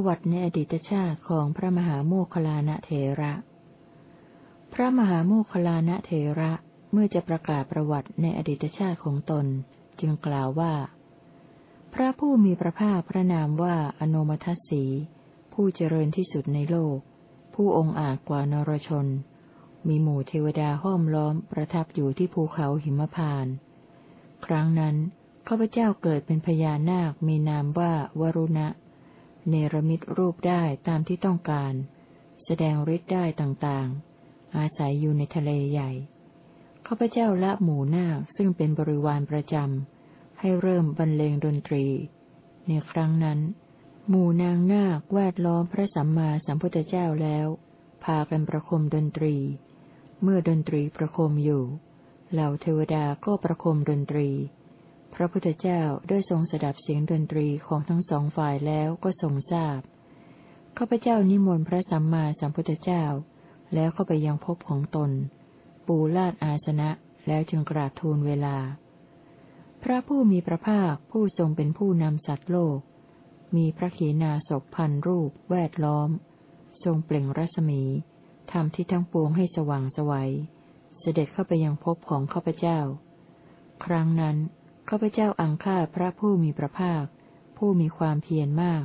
ประวัติในอดีตชาติของพระมหาโมคคลานะเถระ พระมหาโมคคลานะเถระเมื่อจะประกาศประวัติในอดีตชาติของตน จึงกล่าวว่า พระผู้มีพระภาคพระนามว่าอนุมัตสี ผู้เจริญที่สุดในโลก ผู้องค์อาจกว่านรชน มีหมู่เทวดาห้อมล้อมประทับอยู่ที่ภูเขาหิมพาน ครั้งนั้นข้าพเจ้าเกิดเป็นพญานาคมีนามว่าวรุณะ เนรมิตรูปได้ตามที่ต้องการ แสดงฤทธิ์ได้ต่างๆ อาศัยอยู่ในทะเลใหญ่ข้าพเจ้าละหมู่นาคซึ่งเป็นบริวารประจำให้เริ่มบรรเลงดนตรี ในครั้งนั้น หมู่นางนาคแวดล้อมพระสัมมาสัมพุทธเจ้าแล้ว พากันประคมดนตรี เมื่อดนตรีประคมอยู่ เหล่าเทวดาก็ประคมดนตรี พระพุทธเจ้าได้ทรงสดับเสียงดนตรีของทั้งสองฝ่ายแล้วก็ทรงทราบ ข้าพเจ้านิมนต์พระสัมมาสัมพุทธเจ้า แล้วเข้าไปยังภพของตน ปูลาดอาสนะแล้วจึงกราบทูลเวลา พระผู้มีพระภาคผู้ทรงเป็นผู้นำสัตว์โลก มีพระขีณาศพพันรูปแวดล้อม ทรงเปล่งรัศมีทำที่ทั้งปวงให้สว่างสวัย เสด็จเข้าไปยังภพของข้าพเจ้า ครั้งนั้น ข้าพเจ้าอังคาพระผู้มีพระภาค ผู้มีความเพียรมาก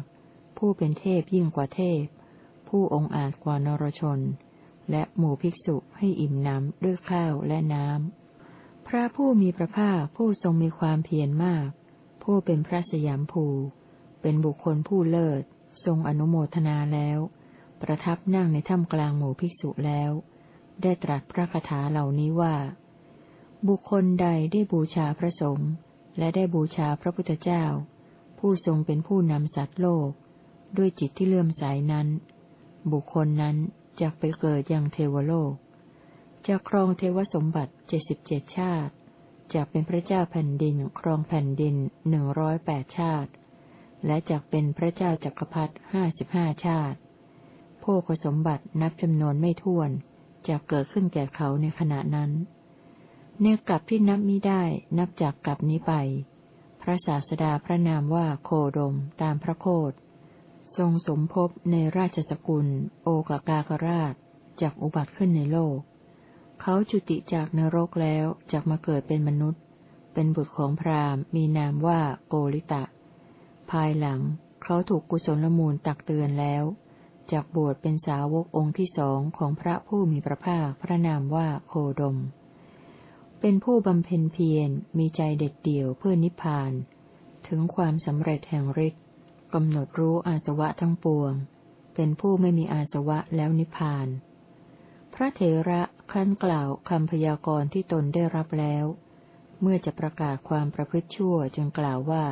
ผู้เป็นเทพยิ่งกว่าเทพ ผู้องอาจกว่านรชน และหมู่ภิกษุให้อิ่มน้ำด้วยข้าวและน้ำ พระผู้มีพระภาคผู้ทรงมีความเพียรมาก ผู้เป็นพระสยามภู เป็นบุคคลผู้เลิศ ทรงอนุโมทนาแล้ว ประทับนั่งในถ้ำกลางหมู่ภิกษุแล้ว ได้ตรัสพระคาถาเหล่านี้ว่า บุคคลใดได้บูชาพระสงฆ์ และได้บูชาพระพุทธเจ้า ผู้ทรงเป็นผู้นำสัตว์โลก ด้วยจิตที่เลื่อมใสนั้น บุคคลนั้นจะไปเกิดยังเทวโลกจะครองเทวสมบัติเจ็ดสิบเจ็ดชาติจะเป็นพระเจ้าแผ่นดินครองแผ่นดินหนึ่งร้อยแปดชาติ และจะเป็นพระเจ้าจักรพรรดิห้าสิบห้าชาติโภคสมบัตินับจำนวนไม่ถ้วนจะเกิดขึ้นแก่เขาในขณะนั้น เนกลับที่นับมิได้นับจากกลับนี้ไป พระศาสดาพระนามว่าโคดมตามพระโคดทรงสมภพในราชสกุล โอกากากราชจากอุบัติขึ้นในโลก เขาจุติจากนรกแล้วจากมาเกิดเป็นมนุษย์ เป็นบุตรของพราหมณ์ มีนามว่าโกริตะ ภายหลังเขาถูกกุศลมูลตักเตือนแล้ว จากบวชเป็นสาวกองค์ที่สองของพระผู้มีพระภาคพระนามว่าโคดม เป็นผู้บำเพ็ญเพียรมีใจเด็ดเดี่ยวเพื่อนิพพาน ถึงความสำเร็จแห่งฤทธิ์กำหนดรู้อาสวะทั้งปวง เป็นผู้ไม่มีอาสวะแล้วนิพพาน พระเถระขั้นกล่าวคำพยากรณ์ที่ตนได้รับแล้ว เมื่อจะประกาศความประพฤติชั่วจึงกล่าวว่า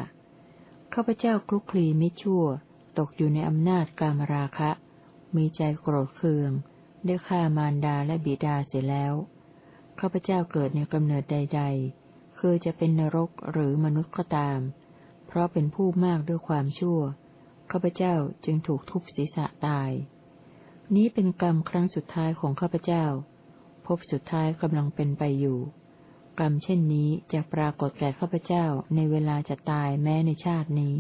ข้าพเจ้าคลุกคลีมิชั่ว ตกอยู่ในอำนาจกามราคะ มีใจโกรธเคือง ได้ฆ่ามารดาและบิดาเสียแล้ว ข้าพเจ้าเกิดในกำเนิดใด ๆ คือจะเป็นนรกหรือมนุษย์ก็ตาม เพราะเป็นผู้มากด้วยความชั่ว ข้าพเจ้าจึงถูกทุบศีรษะตาย นี้เป็นกรรมครั้งสุดท้ายของข้าพเจ้า พบสุดท้ายกำลังเป็นไปอยู่ กรรมเช่นนี้จะปรากฏแก่ข้าพเจ้าในเวลาจะตายแม้ในชาตินี้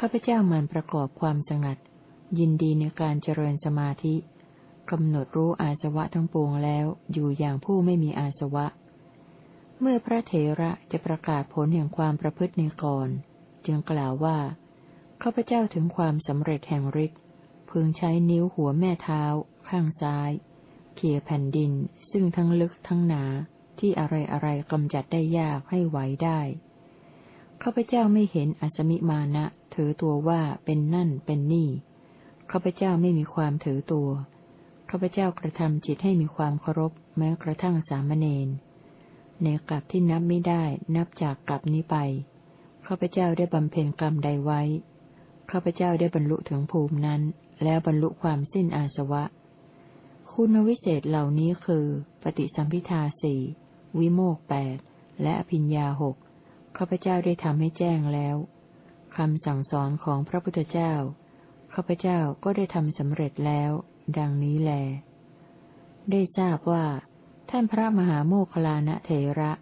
ข้าพเจ้ามันประกอบความสงัด ยินดีในการเจริญสมาธิ กำหนดรู้อาสวะทั้งปวงแล้วอยู่อย่างผู้ไม่มีอาสวะ เมื่อพระเถระจะประกาศผลแห่งความประพฤติในก่อน จึงกล่าวว่าข้าพเจ้าถึงความสำเร็จแห่งฤทธิ์พึงใช้นิ้วหัวแม่เท้า ข้างซ้าย เขี่ยแผ่นดิน ซึ่งทั้งลึกทั้งหนาที่อะไรอะไรกำจัดได้ยากให้ไหวได้ข้าพเจ้าไม่เห็นอสมิมานะ ถือตัวว่าเป็นนั่นเป็นนี่ข้าพเจ้าไม่มีความถือตัว ข้าพเจ้ากระทำจิตให้มีความเคารพ แม้กระทั่งสามเณรในกลับที่นับไม่ได้นับจากกลับนี้ไปข้าพเจ้าได้บำเพ็ญกรรมใดไว้ข้าพเจ้าได้บรรลุถึงภูมินั้น แล้วบรรลุความสิ้นอาสวะ คุณวิเศษเหล่านี้คือ ปฏิสัมพิทาสี่วิโมกแปดและอภิญญาหกข้าพเจ้าได้ทำให้แจ้งแล้วคำสั่งสอนของพระพุทธเจ้าข้าพเจ้าก็ได้ทำสำเร็จแล้ว ดังนี้แล ได้ทราบว่า ท่านพระมหาโมคลานะเถระ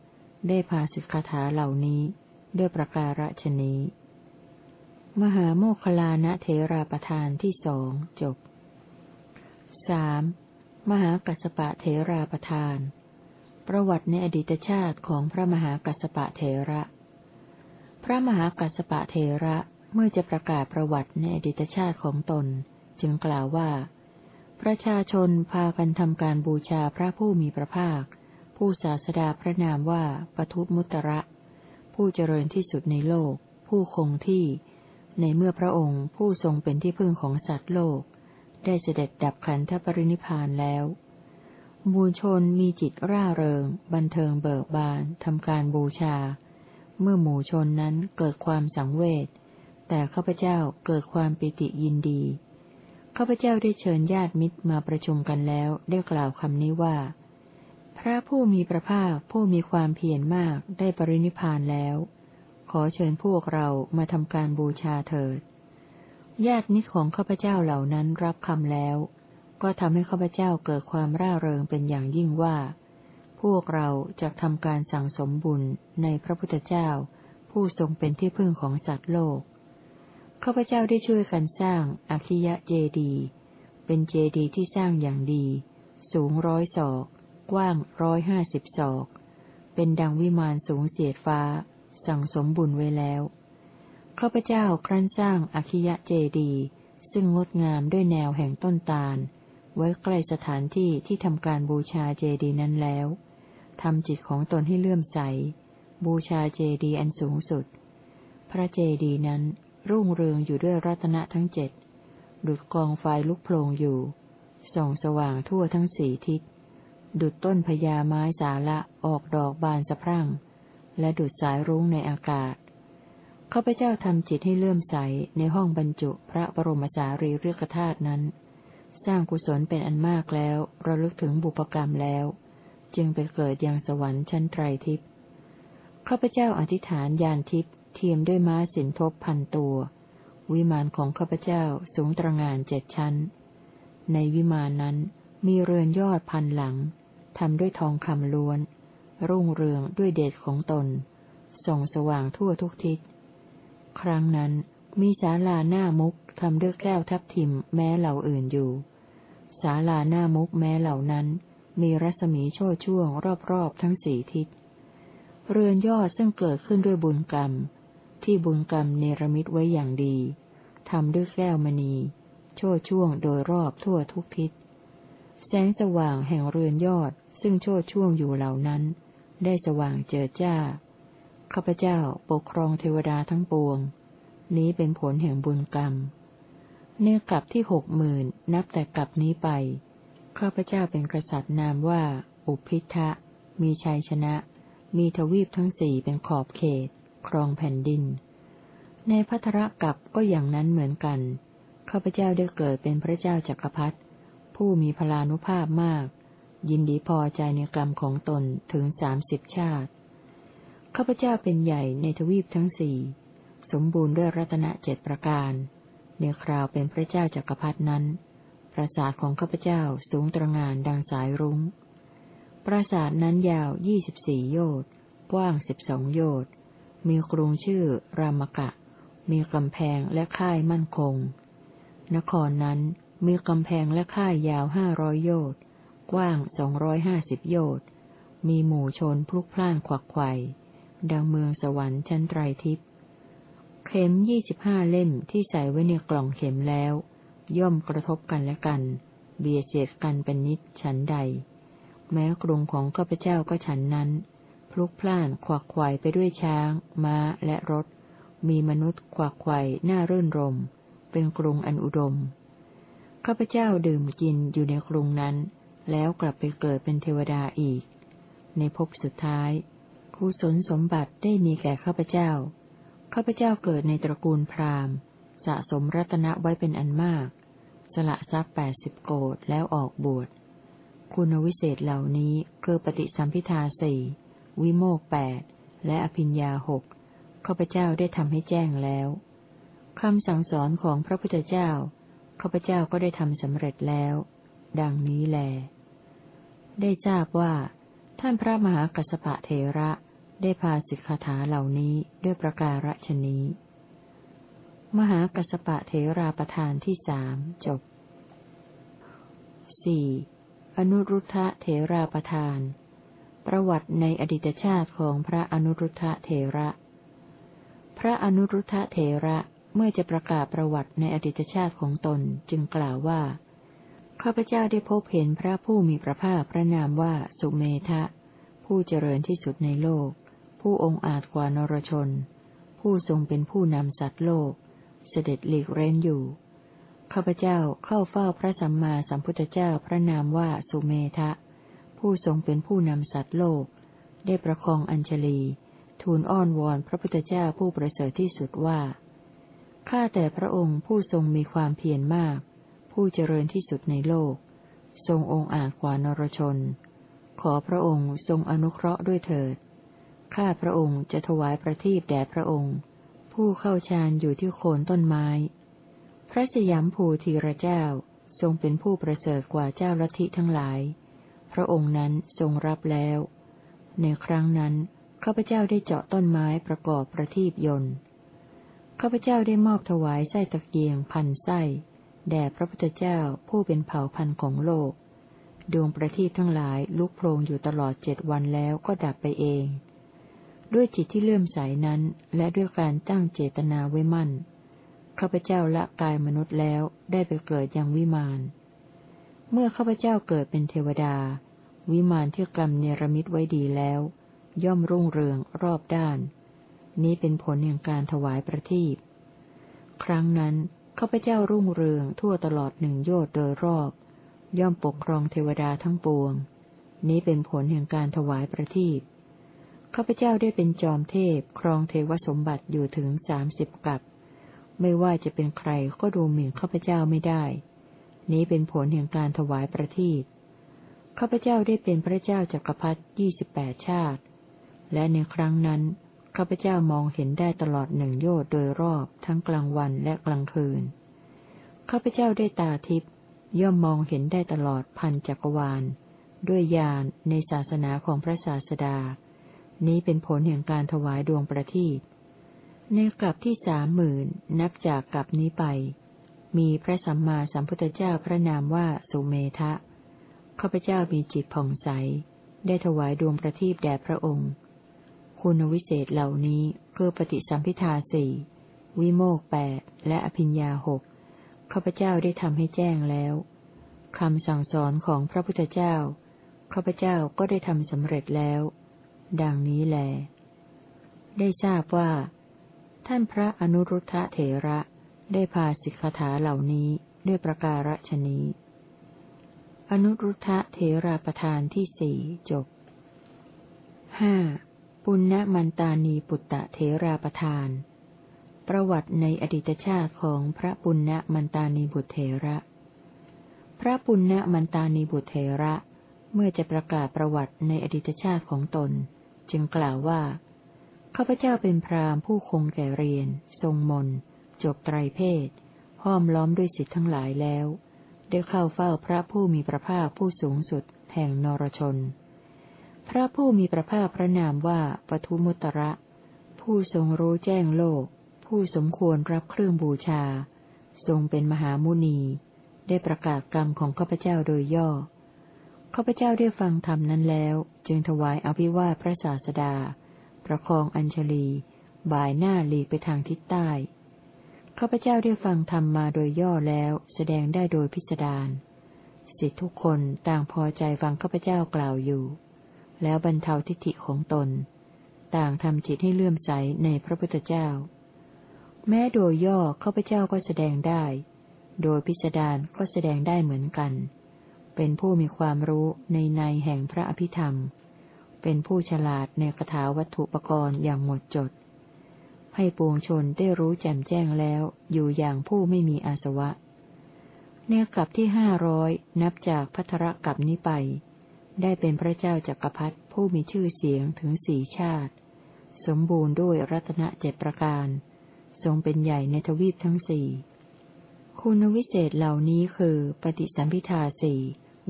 ได้พาสิกขาถาเหล่านี้ ด้วยประการฉนี้ มหาโมคลานะเทราประธานที่สองจบสามมหากัสปะเทราประธาน ประวัติในอดีตชาติของพระมหากัสปะเทระ พระมหากัสปะเทระเมื่อจะประกาศประวัติในอดีตชาติของตน จึงกล่าวว่า ประชาชนพากันทำการบูชาพระผู้มีพระภาค ผู้ศาสดาพระนามว่าปทุมุตระ ผู้เจริญที่สุดในโลก ผู้คงที่ ในเมื่อพระองค์ผู้ทรงเป็นที่พึ่งของสัตว์โลก ได้เสด็จดับขันธปรินิพานแล้วมูลชนมีจิตร่าเริง บันเทิงเบิกบานทำการบูชา เมื่อหมู่ชนนั้นเกิดความสังเวชแต่ข้าพเจ้าเกิดความปิติยินดี ข้าพเจ้าได้เชิญญาติมิตรมาประชุมกันแล้วได้กล่าวคำนี้ว่า พระผู้มีพระภาคผู้มีความเพียรมากได้ปรินิพานแล้ว ขอเชิญพวกเรามาทำการบูชาเถิด ญาติมิตรของข้าพเจ้าเหล่านั้นรับคำแล้ว ก็ทำให้ข้าพเจ้าเกิดความร่าเริงเป็นอย่างยิ่งว่า พวกเราจะทำการสั่งสมบุญในพระพุทธเจ้า ผู้ทรงเป็นที่พึ่งของสัตว์โลก ข้าพเจ้าได้ช่วยกันสร้างอคิยะเจดี เป็นเจดีที่สร้างอย่างดี สูงร้อยศอก กว้างร้อยห้าสิบศอก เป็นดังวิมานสูงเสียดฟ้า สั่งสมบุญไว้แล้ว ข้าพเจ้าครั้นสร้างอคิยะเจดี ซึ่งงดงามด้วยแนวแห่งต้นตาล ไว้ใกล้สถานที่ที่ทำการบูชาเจดีนั้นแล้วทำจิตของตนให้เลื่อมใส บูชาเจดีอันสูงสุด พระเจดีนั้น รุ่งเรืองอยู่ด้วยรัตนะทั้งเจ็ดดุดกองไฟลุกโผลงอยู่ ส่องสว่างทั่วทั้งสี่ทิศ ดุดต้นพญาไม้สาละออกดอกบานสะพรั่ง และดุดสายรุ้งในอากาศข้าพเจ้าทำจิตให้เลื่อมใสในห้องบรรจุพระบรมสารีริกธาตุนั้น สร้างกุศลเป็นอันมากแล้วระลึกถึงบุพกรรมแล้ว จึงไปเกิดยังสวรรค์ชั้นไตรทิพย์ข้าพเจ้าอธิษฐานยานทิพย์ เทียมด้วยม้าสินทบพันตัว วิมานของข้าพเจ้าสูงตระงานเจ็ดชั้น ในวิมานนั้นมีเรือนยอดพันหลังทำด้วยทองคำล้วน รุ่งเรืองด้วยเดชของตน ส่องสว่างทั่วทุกทิศ ครั้งนั้นมีศาลาหน้ามุกทำด้วยแก้วทับทิมแม้เหล่าอื่นอยู่ ศาลาหน้ามุกแม้เหล่านั้น มีรัศมีโชดช่วงรอบๆทั้งสี่ทิศ เรือนยอดซึ่งเกิดขึ้นด้วยบุญกรรม ที่บุญกรรมเนรมิตไว้อย่างดีทำด้วยแก้วมณี โช่ช่วงโดยรอบทั่วทุกทิศ แสงสว่างแห่งเรือนยอด ซึ่งโช่ช่วงอยู่เหล่านั้น ได้สว่างเจิดจ้า ข้าพเจ้าปกครองเทวดาทั้งปวง นี้เป็นผลแห่งบุญกรรม เนื้อกลับที่หกหมื่นนับแต่กลับนี้ไป ข้าพเจ้าเป็นกษัตริย์นามว่า อุพิทะมีชัยชนะ มีทวีปทั้งสี่เป็นขอบเขต ครองแผ่นดิน ในพัทรกับก็อย่างนั้นเหมือนกัน ข้าพเจ้าได้เกิดเป็นพระเจ้าจักรพรรดิผู้มีพลานุภาพมาก ยินดีพอใจในกรรมของตนถึงสามสิบชาติ ข้าพเจ้าเป็นใหญ่ในทวีปทั้งสี่สมบูรณ์ด้วยรัตนเจ็ดประการ ในคราวเป็นพระเจ้าจักรพรรดนั้น ปราสาทของข้าพเจ้าสูงตรงานดังสายรุง้ง ปราสาทนั้นยาวยี่สิบสี่โยชน์กว้างสิบสองโยชน์ มีกรุงชื่อ รามกะ มีกำแพงและค่ายมั่นคง นครนั้นมีกำแพงและค่ายยาวห้าร้อยโยชน์ กว้างสองร้อยห้าสิบโยชน์ มีหมู่ชนพลุกพล่านขวักไขว่ดังเมืองสวรรค์ชั้นไตรทิพย์เข็มยี่สิบห้าเล่มที่ใส่ไว้ในกล่องเข็มแล้ว ย่อมกระทบกันและกัน เบียดเสียดกันเป็นนิดฉันใด แม้กรุงของข้าพเจ้าก็ฉันนั้น พลุกพล่านขวักไขว่ไปด้วยช้าง ม้าและรถ มีมนุษย์ขวักไขว่น่ารื่นรม เป็นกรุงอันอุดม ข้าพเจ้าดื่มกินอยู่ในกรุงนั้น แล้วกลับไปเกิดเป็นเทวดาอีก ในภพสุดท้ายกุศลสมบัติได้มีแก่ข้าพเจ้า ข้าพเจ้าเกิดในตระกูลพราหมณ์ สะสมรัตนะไว้เป็นอันมาก สละทรัพย์แปดสิบโกดแล้วออกบวช คุณวิเศษเหล่านี้คือปฏิสัมพิทาสี่ วิโมกแปดและอภิญญาหกข้าพเจ้าได้ทำให้แจ้งแล้วคำสั่งสอนของพระพุทธเจ้าข้าพเจ้าก็ได้ทำสำเร็จแล้ว ดังนี้แล ได้ทราบว่า ท่านพระมหากัสปะเทระได้พาสิกขาถาเหล่านี้ด้วยประการฉนี้ มหากัสปะเถราประธานที่สามจบสี่อนุรุทธะเถราประธาน ประวัติในอดีตชาติของพระอนุรุทธะเถระ พระอนุรุทธะเถระเมื่อจะประกาศประวัติในอดีตชาติของตนจึงกล่าวว่า ข้าพเจ้าได้พบเห็นพระผู้มีพระภาคพระนามว่าสุเมทะ ผู้เจริญที่สุดในโลก ผู้องอาจกว่านรชน ผู้ทรงเป็นผู้นำสัตว์โลก เสด็จหลีกเร้นอยู่ ข้าพเจ้าเข้าเฝ้าพระสัมมาสัมพุทธเจ้าพระนามว่าสุเมทะ ผู้ทรงเป็นผู้นำสัตว์โลก ได้ประคองอัญชลี ทูลอ้อนวอนพระพุทธเจ้าผู้ประเสริฐที่สุดว่า ข้าแต่พระองค์ผู้ทรงมีความเพียรมาก ผู้เจริญที่สุดในโลก ทรงองค์อาจกว่านรชน ขอพระองค์ทรงอนุเคราะห์ด้วยเถิด ข้าพระองค์จะถวายประทีปแด่พระองค์ ผู้เข้าฌานอยู่ที่โคนต้นไม้ พระสยามภูทีระเจ้าทรงเป็นผู้ประเสริฐกว่าเจ้าลัทธิทั้งหลาย พระองค์นั้นทรงรับแล้ว ในครั้งนั้นข้าพเจ้าได้เจาะต้นไม้ประกอบประทีปยนต์ข้าพเจ้าได้มอบถวายไส้ตะเกียงพันไส้แด่พระพุทธเจ้าผู้เป็นเผ่าพันธุ์ของโลก ดวงประทีปทั้งหลายลุกโพลงอยู่ตลอดเจ็ดวันแล้วก็ดับไปเอง ด้วยจิตที่เลื่อมใสนั้นและด้วยการตั้งเจตนาไว้มั่นข้าพเจ้าละกายมนุษย์แล้วได้ไปเกิดยังวิมาน เมื่อข้าพเจ้าเกิดเป็นเทวดา วิมานที่กรรมเนรมิตไว้ดีแล้ว ย่อมรุ่งเรืองรอบด้าน นี้เป็นผลแห่งการถวายประทีปครั้งนั้นข้าพเจ้ารุ่งเรืองทั่วตลอดหนึ่งโยชน์โดยรอบ ย่อมปกครองเทวดาทั้งปวง นี้เป็นผลแห่งการถวายประทีปข้าพเจ้าได้เป็นจอมเทพครองเทวสมบัติอยู่ถึงสามสิบกับ ไม่ว่าจะเป็นใครก็ดูหมิ่นข้าพเจ้าไม่ได้ นี้เป็นผลแห่งการถวายประทีปข้าพเจ้าได้เป็นพระเจ้าจักรพรรดิยี่สิบแปดชาติ และในครั้งนั้นข้าพเจ้ามองเห็นได้ตลอดหนึ่งโยชน์โดยรอบทั้งกลางวันและกลางคืน ข้าพเจ้าได้ตาทิพย์ย่อมมองเห็นได้ตลอดพันจักรวาล ด้วยญาณในศาสนาของพระศาสดา นี้เป็นผลแห่งการถวายดวงประทีปในกลับที่สามหมื่นนับจากกลับนี้ไป มีพระสัมมาสัมพุทธเจ้าพระนามว่าสุเมทะข้าพเจ้ามีจิตผ่องใส ได้ถวายดวงประทีปแด่พระองค์ คุณวิเศษเหล่านี้คือปฏิสัมพิทาสี่วิโมกแปดและอภิญญาหกข้าพเจ้าได้ทำให้แจ้งแล้วคำสั่งสอนของพระพุทธเจ้าข้าพเจ้าก็ได้ทำสำเร็จแล้ว ดังนี้แล ได้ทราบว่า ท่านพระอนุรุทธะเถระ ได้พาสิกขาเหล่านี้ด้วยประการฉนี้ อนุรุทธะเถราประธานที่สี่จบห้าปุณณมันตานีปุตตะเถราประทาน ประวัติในอดีตชาติของพระปุณณมันตานีบุตรเถระ พระปุณณมันตานีบุตรเถระ เมื่อจะประกาศประวัติในอดีตชาติของตน จึงกล่าวว่าข้าพเจ้าเป็นพราหมณ์ผู้คงแก่เรียน ทรงมน จบไตรเพศ ห้อมล้อมด้วยสิทธิ์ทั้งหลายแล้ว ได้เข้าเฝ้าพระผู้มีพระภาคผู้สูงสุด แห่งนรชน พระผู้มีพระภาคพระนามว่าปทุมุตระ ผู้ทรงรู้แจ้งโลก ผู้สมควรรับเครื่องบูชา ทรงเป็นมหามุนี ได้ประกาศกรรมของข้าพเจ้าโดยย่อข้าพเจ้าได้ฟังธรรมนั้นแล้ว จึงถวายอภิวาทพระศาสดา ประคองอัญชลี บ่ายหน้าหลีไปทางทิศใต้ ข้าพเจ้าได้ฟังธรรมมาโดยย่อแล้ว แสดงได้โดยพิสดารสิทธิทุกคนต่างพอใจฟังข้าพเจ้ากล่าวอยู่ แล้วบรรเทาทิฏฐิของตน ต่างทำจิตให้เลื่อมใสในพระพุทธเจ้า แม้โดยย่อข้าพเจ้าก็แสดงได้ โดยพิสดารก็แสดงได้เหมือนกัน เป็นผู้มีความรู้ในในแห่งพระอภิธรรม เป็นผู้ฉลาดในคาถาวัตถุปกรณ์อย่างหมดจด ให้ปวงชนได้รู้แจ่มแจ้งแล้ว อยู่อย่างผู้ไม่มีอาสวะเนกลับที่ห้าร้อยนับจากพัทรกับนี้ไป ได้เป็นพระเจ้าจักรพรรดิผู้มีชื่อเสียงถึงสี่ชาติ สมบูรณ์ด้วยรัตนเจ็ประการ ทรงเป็นใหญ่ในทวีปทั้งสี่คุณวิเศษเหล่านี้คือ ปฏิสัมพิทาสี่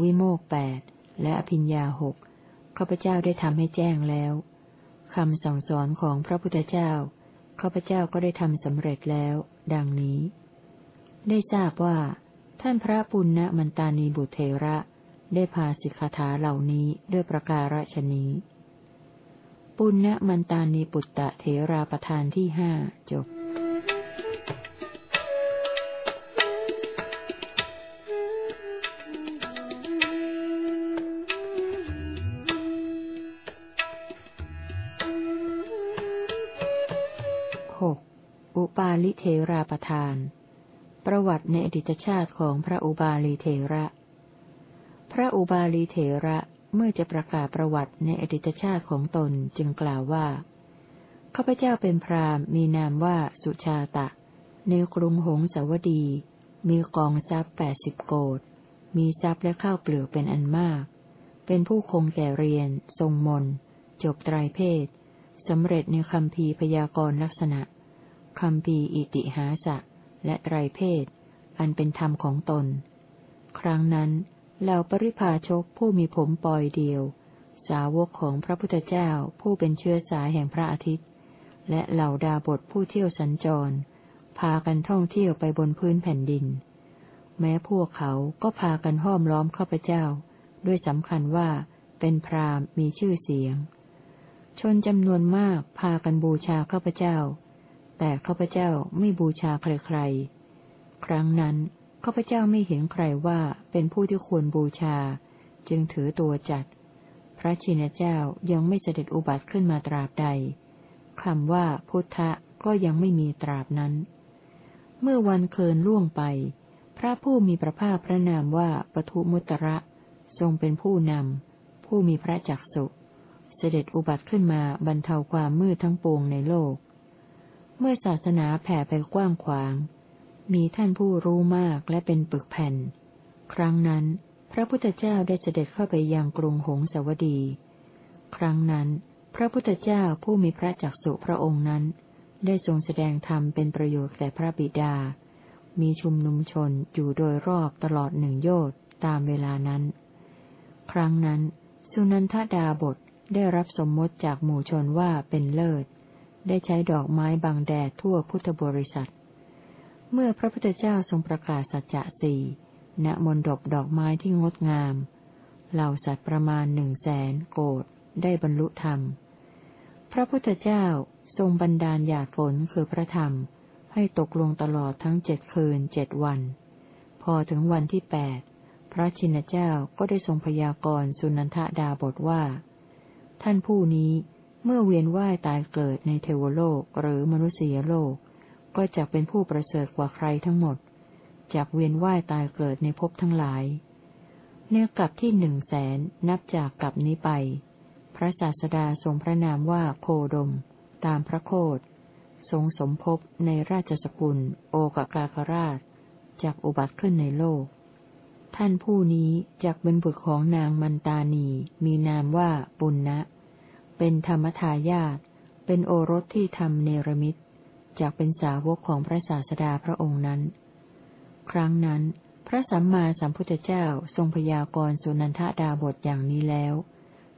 วิโมกแปดและอภิญญาหกข้าพเจ้าได้ทำให้แจ้งแล้วคำสั่งสอนของพระพุทธเจ้า ข้าพเจ้าก็ได้ทำสำเร็จแล้ว ดังนี้ ได้ทราบว่า ท่านพระปุณณมันตานีบุตรเทระ ได้พาสิกขาถาเหล่านี้ด้วยประการฉนี้ปุณณมันตานีปุตตะเทราประธานที่ห้าจบ เทราประทาน ประวัติในอดีตชาติของพระอุบาลีเทระ พระอุบาลีเทระเมื่อจะประกาศประวัติในอดีตชาติของตนจึงกล่าวว่าข้าพเจ้าเป็นพราหมณ์มีนามว่าสุชาตะ ในกรุงหงสาวดี มีกองทรัพย์แปดสิบโกดมีทรัพย์และข้าวเปลือกเป็นอันมาก เป็นผู้คงแก่เรียน ทรงมน จบไตรเพศสำเร็จในคำพีพยากรลักษณะ คำพีอิติหาสะ และไตรเพศ อันเป็นธรรมของตน ครั้งนั้นเหล่าปริพาชกผู้มีผมปอยเดียว สาวกของพระพุทธเจ้าผู้เป็นเชื้อสายแห่งพระอาทิตย์ และเหล่าดาบทผู้เที่ยวสัญจร พากันท่องเที่ยวไปบนพื้นแผ่นดิน แม้พวกเขาก็พากันห้อมล้อมข้าพเจ้า ด้วยสำคัญว่าเป็นพรามมีชื่อเสียง ชนจำนวนมากพากันบูชาข้าพเจ้า แต่ข้าพเจ้าไม่บูชาใครๆ ครั้งนั้นข้าพเจ้าไม่เห็นใครว่าเป็นผู้ที่ควรบูชา จึงถือตัวจัด พระชินเจ้ายังไม่เสด็จอุบัติขึ้นมาตราบใดคำว่าพุทธะก็ยังไม่มีตราบนั้น เมื่อวันเคินล่วงไป พระผู้มีพระภาคพระนามว่าปทุมุตระ ทรงเป็นผู้นำ ผู้มีพระจักสุเสด็จอุบัติขึ้นมาบรรเทาความมืดทั้งปวงในโลก มื่อศาสนาแผ่ไปกว้างขวาง มีท่านผู้รู้มากและเป็นปึกแผ่น ครั้งนั้น พระพุทธเจ้าได้เสด็จเข้าไปยังกรุงหงสาวดี ครั้งนั้น พระพุทธเจ้าผู้มีพระจักสุพระองค์นั้น ได้ทรงแสดงธรรมเป็นประโยชน์แก่พระบิดา มีชุมนุมชนอยู่โดยรอบตลอดหนึ่งโยชน์ตามเวลานั้น ครั้งนั้น สุนันทดาบทได้รับสมมติจากหมู่ชนว่าเป็นเลิศ ได้ใช้ดอกไม้บังแดดทั่วพุทธบริษัท เมื่อพระพุทธเจ้าทรงประกาศสัจจะสี่ณมนดบดอกไม้ที่งดงาม เหล่าสัตว์ประมาณหนึ่งแสนโกดได้บรรลุธรรม พระพุทธเจ้าทรงบันดาลหยาดฝนคือพระธรรม ให้ตกลงตลอดทั้งเจ็ดคืนเจ็ดวัน พอถึงวันที่แปดพระชินเจ้าก็ได้ทรงพยากรณ์สุนันทดาบทว่า ท่านผู้นี้ เมื่อเวียนว่ายตายเกิดในเทวโลกหรือมนุษยโลก ก็จะเป็นผู้ประเสริฐกว่าใครทั้งหมดจากเวียนว่ายตายเกิดในภพทั้งหลาย เนื้อกลับที่หนึ่งแสนนับจากกลับนี้ไป พระศาสดาทรงพระนามว่าโคดม ตามพระโคดทรงสมภพในราชสกุล โอกากาคราชจากอุบัติขึ้นในโลก ท่านผู้นี้จากเป็นบุตรของนางมันตานี มีนามว่าปุณณนะ เป็นธรรมทายาทเป็นโอรสที่ทำเนรมิตจากเป็นสาวกของพระศาสดาพระองค์นั้น ครั้งนั้น พระสัมมาสัมพุทธเจ้าทรงพยากรณ์สุนันทดาบทอย่างนี้แล้ว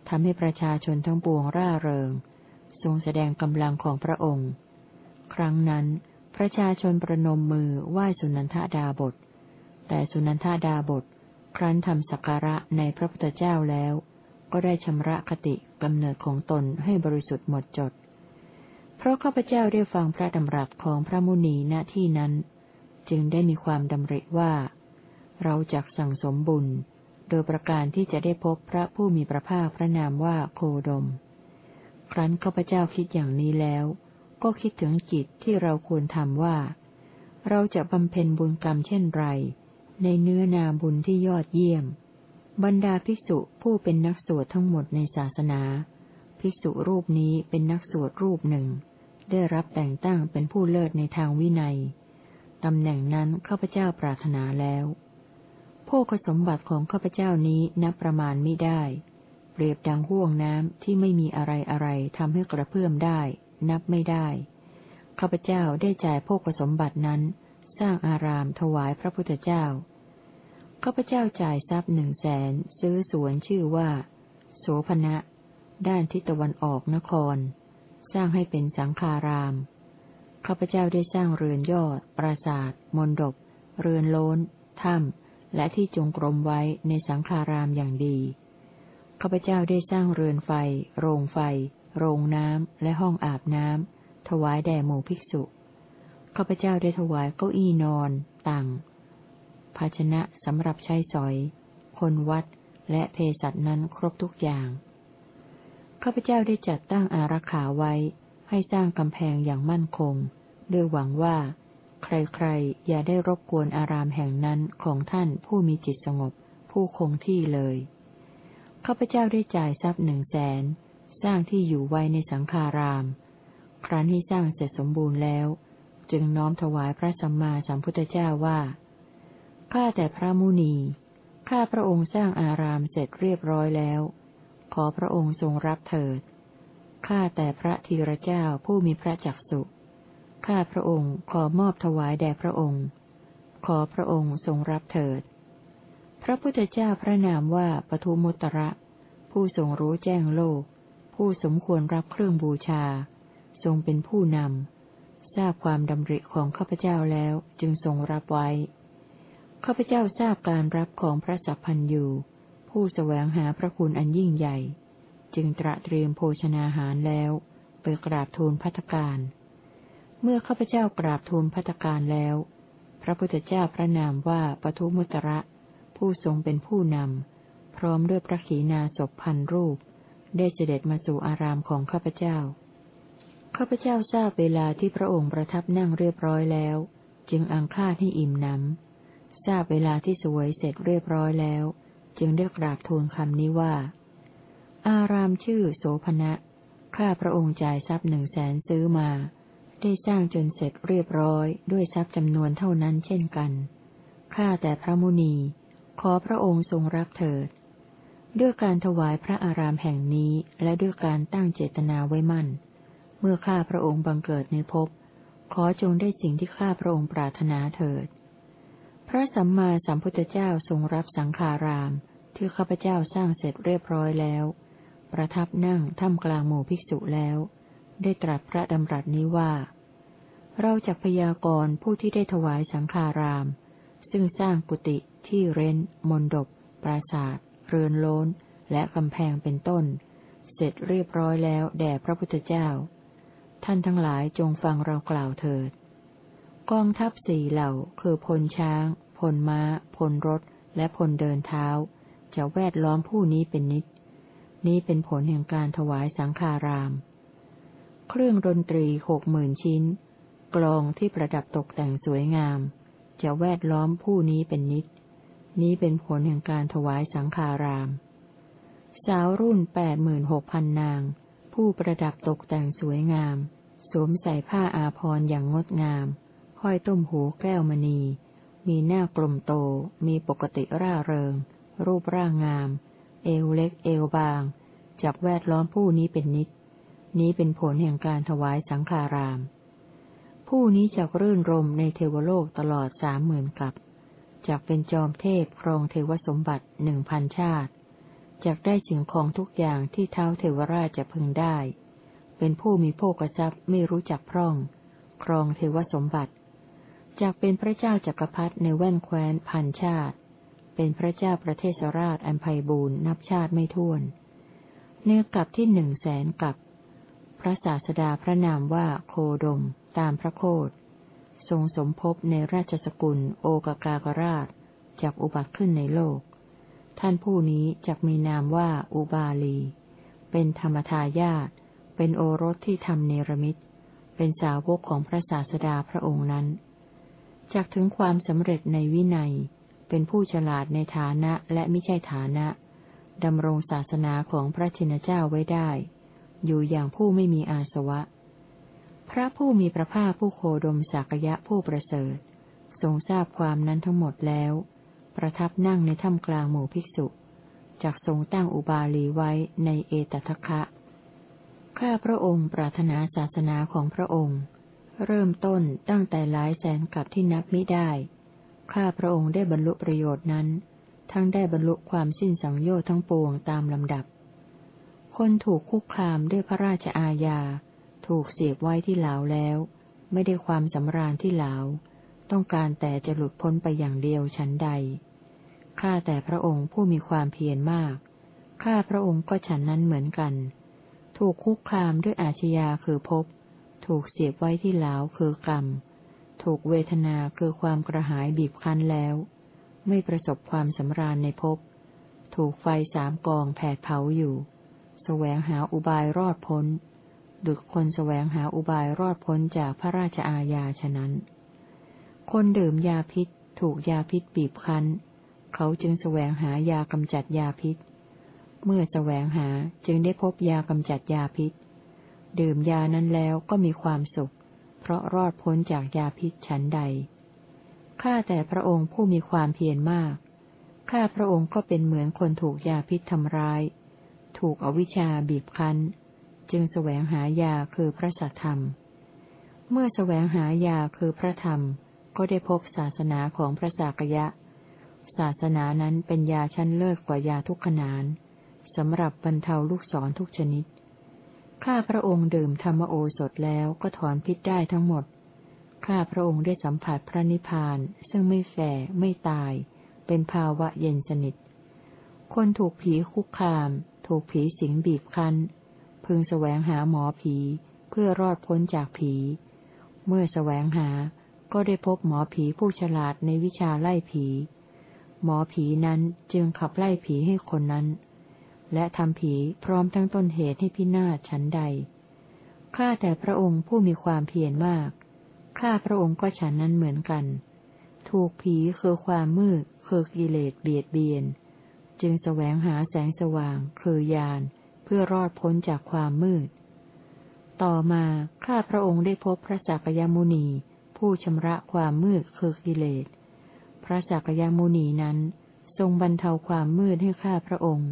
ทำให้ประชาชนทั้งปวงร่าเริง ทรงแสดงกำลังของพระองค์ ครั้งนั้น ประชาชนประนมมือไหว้สุนันทดาบท แต่สุนันทดาบท ครั้นทำสักการะในพระพุทธเจ้าแล้ว ก็ได้ชำระคติ กำเนิดของตนให้บริสุทธิ์หมดจด เพราะข้าพเจ้าได้ฟังพระดำรัสของพระมุนีณที่นั้น จึงได้มีความดำริว่า เราจักสั่งสมบุญ โดยประการที่จะได้พบพระผู้มีพระภาคพระนามว่าโคดม ครั้นข้าพเจ้าคิดอย่างนี้แล้ว ก็คิดถึงกิจที่เราควรทำว่า เราจะบำเพ็ญบุญกรรมเช่นไร ในเนื้อนาบุญที่ยอดเยี่ยม บรรดาภิกษุผู้เป็นนักสวดทั้งหมดในศาสนา ภิกษุรูปนี้เป็นนักสวดรูปหนึ่ง ได้รับแต่งตั้งเป็นผู้เลิศในทางวินัยตำแหน่งนั้นข้าพเจ้าปรารถนาแล้วโภคสมบัติของข้าพเจ้านี้นับประมาณไม่ได้ เปรียบดังห่วงน้ำที่ไม่มีอะไรอะไรทำให้กระเพื่อมได้ นับไม่ได้ข้าพเจ้าได้จ่ายโภคสมบัตินั้น สร้างอารามถวายพระพุทธเจ้า ข้าพเจ้าจ่ายทรัพย์หนึ่งแสนซื้อสวนชื่อว่า โสภณะ ด้านทิศตะวันออกนคร สร้างให้เป็นสังฆาราม ข้าพเจ้าได้สร้างเรือนยอด ปราสาท มณฑปเรือนโลนถ้ำ และที่จงกรมไว้ในสังฆารามอย่างดี ข้าพเจ้าได้สร้างเรือนไฟ โรงไฟ โรงน้ำ และห้องอาบน้ำ ถวายแด่หมู่ภิกษุ ข้าพเจ้าได้ถวายเก้าอี้นอนตัง ภาชนะสำหรับใช้สอย คนวัด และเภสัชนั้นครบทุกอย่าง ข้าพเจ้าได้จัดตั้งอารักขาไว้ ให้สร้างกำแพงอย่างมั่นคง ด้วยหวังว่า ใครๆ อย่าได้รบกวนอารามแห่งนั้นของท่านผู้มีจิตสงบ ผู้คงที่เลย ข้าพเจ้าได้จ่ายทรัพย์หนึ่งแสน สร้างที่อยู่ไว้ในสังฆาราม ครั้นที่สร้างเสร็จสมบูรณ์แล้ว จึงน้อมถวายพระสัมมาสัมพุทธเจ้าว่า ข้าแต่พระมุนี ข้าพระองค์สร้างอารามเสร็จเรียบร้อยแล้ว ขอพระองค์ทรงรับเถิด ข้าแต่พระธีรเจ้าผู้มีพระจักสุ ข้าพระองค์ขอมอบถวายแด่พระองค์ ขอพระองค์ทรงรับเถิด พระพุทธเจ้าพระนามว่าปทุมุตระ ผู้ทรงรู้แจ้งโลก ผู้สมควรรับเครื่องบูชา ทรงเป็นผู้นำทราบความดำริของข้าพเจ้าแล้วจึงทรงรับไว้ ข้าพเจ้าทราบการรับของพระสัพพันยูผู้สแสวงหาพระคุณอันยิ่งใหญ่ จึงตระเตรียมโภชนาหารแล้ว ไปกราบทูลพัฒการ เมื่อข้าพเจ้ากราบทูลพัฒการแล้ว พระพุทธเจ้าพระนามว่าปทุมุตระ ผู้ทรงเป็นผู้นำ พร้อมด้วยพระขีณาสพพันรูป ได้เสด็จมาสู่อารามของข้าพเจ้าข้าพเจ้าทราบเวลาที่พระองค์ประทับนั่งเรียบร้อยแล้ว จึงอังคาให้อิ่มน้ำ ทราบเวลาที่สวยเสร็จเรียบร้อยแล้ว จึงได้กราบทูลคำนี้ว่า อารามชื่อโสภณะข้าพระองค์จ่ายทรัพย์หนึ่งแสนซื้อมา ได้สร้างจนเสร็จเรียบร้อย ด้วยทรัพย์จำนวนเท่านั้นเช่นกันข้าแต่พระมุนี ขอพระองค์ทรงรับเถิด ด้วยการถวายพระอารามแห่งนี้และด้วยการตั้งเจตนาไว้มั่น เมื่อข้าพระองค์บังเกิดในภพขอจงได้สิ่งที่ข้าพระองค์ปรารถนาเถิด พระสัมมาสัมพุทธเจ้าทรงรับสังขาราม ที่ข้าพเจ้าสร้างเสร็จเรียบร้อยแล้ว ประทับนั่งท่ามกลางหมู่ภิกษุแล้ว ได้ตรัสพระดำรัสนี้ว่า เราจะพยากรณ์ผู้ที่ได้ถวายสังขาราม ซึ่งสร้างกุฏิที่เร้น มนดบ ปราศาสเรือนโลนและกำแพงเป็นต้น เสร็จเรียบร้อยแล้วแด่พระพุทธเจ้า ท่านทั้งหลายจงฟังเรากล่าวเถิด กองทัพสี่เหล่าคือพลช้าง พลม้า พลรถ และพลเดินเท้า จะแวดล้อมผู้นี้เป็นนิด นี้เป็นผลแห่งการถวายสังฆาราม เครื่องดนตรีหกหมื่นชิ้น กลองที่ประดับตกแต่งสวยงาม จะแวดล้อมผู้นี้เป็นนิด นี้เป็นผลแห่งการถวายสังฆาราม สาวรุ่นแปดหมื่นหกพันนาง ผู้ประดับตกแต่งสวยงาม สวมใส่ผ้าอาภรณ์อย่างงดงาม ห้อยต้มหูแก้วมณี มีหน้ากลมโต มีปกติร่าเริง รูปร่างงาม เอวเล็กเอวบางจับแวดล้อมผู้นี้เป็นนิด นี้เป็นผลแห่งการถวายสังฆาราม ผู้นี้จักรื่นรมในเทวโลกตลอดสามหมื่นกับจักเป็นจอมเทพครองเทวสมบัติหนึ่งพันชาติจักได้สิ่งของทุกอย่างที่เท้าเทวราชจะพึงได้ เป็นผู้มีโภกทรัพย์ไม่รู้จักพร่อง ครองเทวสมบัติ จากเป็นพระเจ้าจักรพรรดิในแว่นแคว้นพันชาติ เป็นพระเจ้าประเทศราชอันไพบูรณ์นับชาติไม่ถ้วน เนื้อกับที่หนึ่งแสนกับ พระศาสดาพระนามว่าโคดม ตามพระโคดทรงสมภพในราชสกุลโอกากากราชจากอุบัติขึ้นในโลก ท่านผู้นี้จักมีนามว่าอุบาลี เป็นธรรมทายาทเป็นโอรสที่ทำเนรมิต เป็นสาวกของพระศาสดาพระองค์นั้น จากถึงความสำเร็จในวินัย เป็นผู้ฉลาดในฐานะและไม่ใช่ฐานะดำรงศาสนาของพระชินเจ้าไว้ได้ อยู่อย่างผู้ไม่มีอาสวะ พระผู้มีพระภาคผู้โคดมสักยะผู้ประเสริฐ ทรงทราบความนั้นทั้งหมดแล้ว ประทับนั่งในถ้ำกลางหมู่ภิกษุจากทรงตั้งอุบาลีไว้ในเอตทะคะ ข้าพระองค์ปรารถนาศาสนาของพระองค์ เริ่มต้นตั้งแต่หลายแสนกับที่นับไม่ได้ ข้าพระองค์ได้บรรลุประโยชน์นั้น ทั้งได้บรรลุความสิ้นสังโยชน์ทั้งปวงตามลำดับ คนถูกคุกคามด้วยพระราชอาญา ถูกเสียบไว้ที่เหลาแล้ว ไม่ได้ความสำราญที่เหลา ต้องการแต่จะหลุดพ้นไปอย่างเดียวฉันใด ข้าแต่พระองค์ผู้มีความเพียรมาก ข้าพระองค์ก็ฉันนั้นเหมือนกัน ถูกคุกคามด้วยอาชญาคือภพ ถูกเสียบไว้ที่เหลาคือกรรม ถูกเวทนาคือความกระหายบีบคั้นแล้ว ไม่ประสบความสำราญในภพ ถูกไฟสามกองแผดเผาอยู่แสวงหาอุบายรอดพ้น ดุจคนแสวงหาอุบายรอดพ้นจากพระราชอาญาฉะนั้น คนดื่มยาพิษ ถูกยาพิษบีบคั้น เขาจึงแสวงหายากำจัดยาพิษ เมื่อแสวงหาจึงได้พบยากำจัดยาพิษ ดื่มยานั้นแล้วก็มีความสุข เพราะรอดพ้นจากยาพิษฉันใด ข้าแต่พระองค์ผู้มีความเพียรมาก ข้าพระองค์ก็เป็นเหมือนคนถูกยาพิษทำร้าย ถูกอวิชชาบีบคั้น จึงแสวงหายาคือพระสัทธรรม เมื่อแสวงหายาคือพระธรรม ก็ได้พบศาสนาของพระสากยะ ศาสนานั้นเป็นยาชั้นเลิศกว่ายาทุกขนานสำหรับบรรเทาลูกศรทุกชนิด ข้าพระองค์ดื่มธรรมโอสถแล้วก็ถอนพิษได้ทั้งหมด ข้าพระองค์ได้สัมผัสพระนิพพาน ซึ่งไม่แฝไม่ตาย เป็นภาวะเย็นสนิท คนถูกผีคุกคาม ถูกผีสิงบีบคั้น พึงแสวงหาหมอผี เพื่อรอดพ้นจากผี เมื่อแสวงหา ก็ได้พบหมอผีผู้ฉลาดในวิชาไล่ผี หมอผีนั้นจึงขับไล่ผีให้คนนั้น และทำผีพร้อมทั้งต้นเหตุให้พินาศฉันใด ข้าแต่พระองค์ผู้มีความเพียรมาก ข้าพระองค์ก็ฉันนั้นเหมือนกัน ถูกผีคือความมืดคือกิเลสเบียดเบียน จึงแสวงหาแสงสว่างคือยานเพื่อรอดพ้นจากความมืด ต่อมาข้าพระองค์ได้พบพระสักยมุนี ผู้ชำระความมืดคือกิเลส พระสักยมุนีนั้น ทรงบรรเทาความมืดให้ข้าพระองค์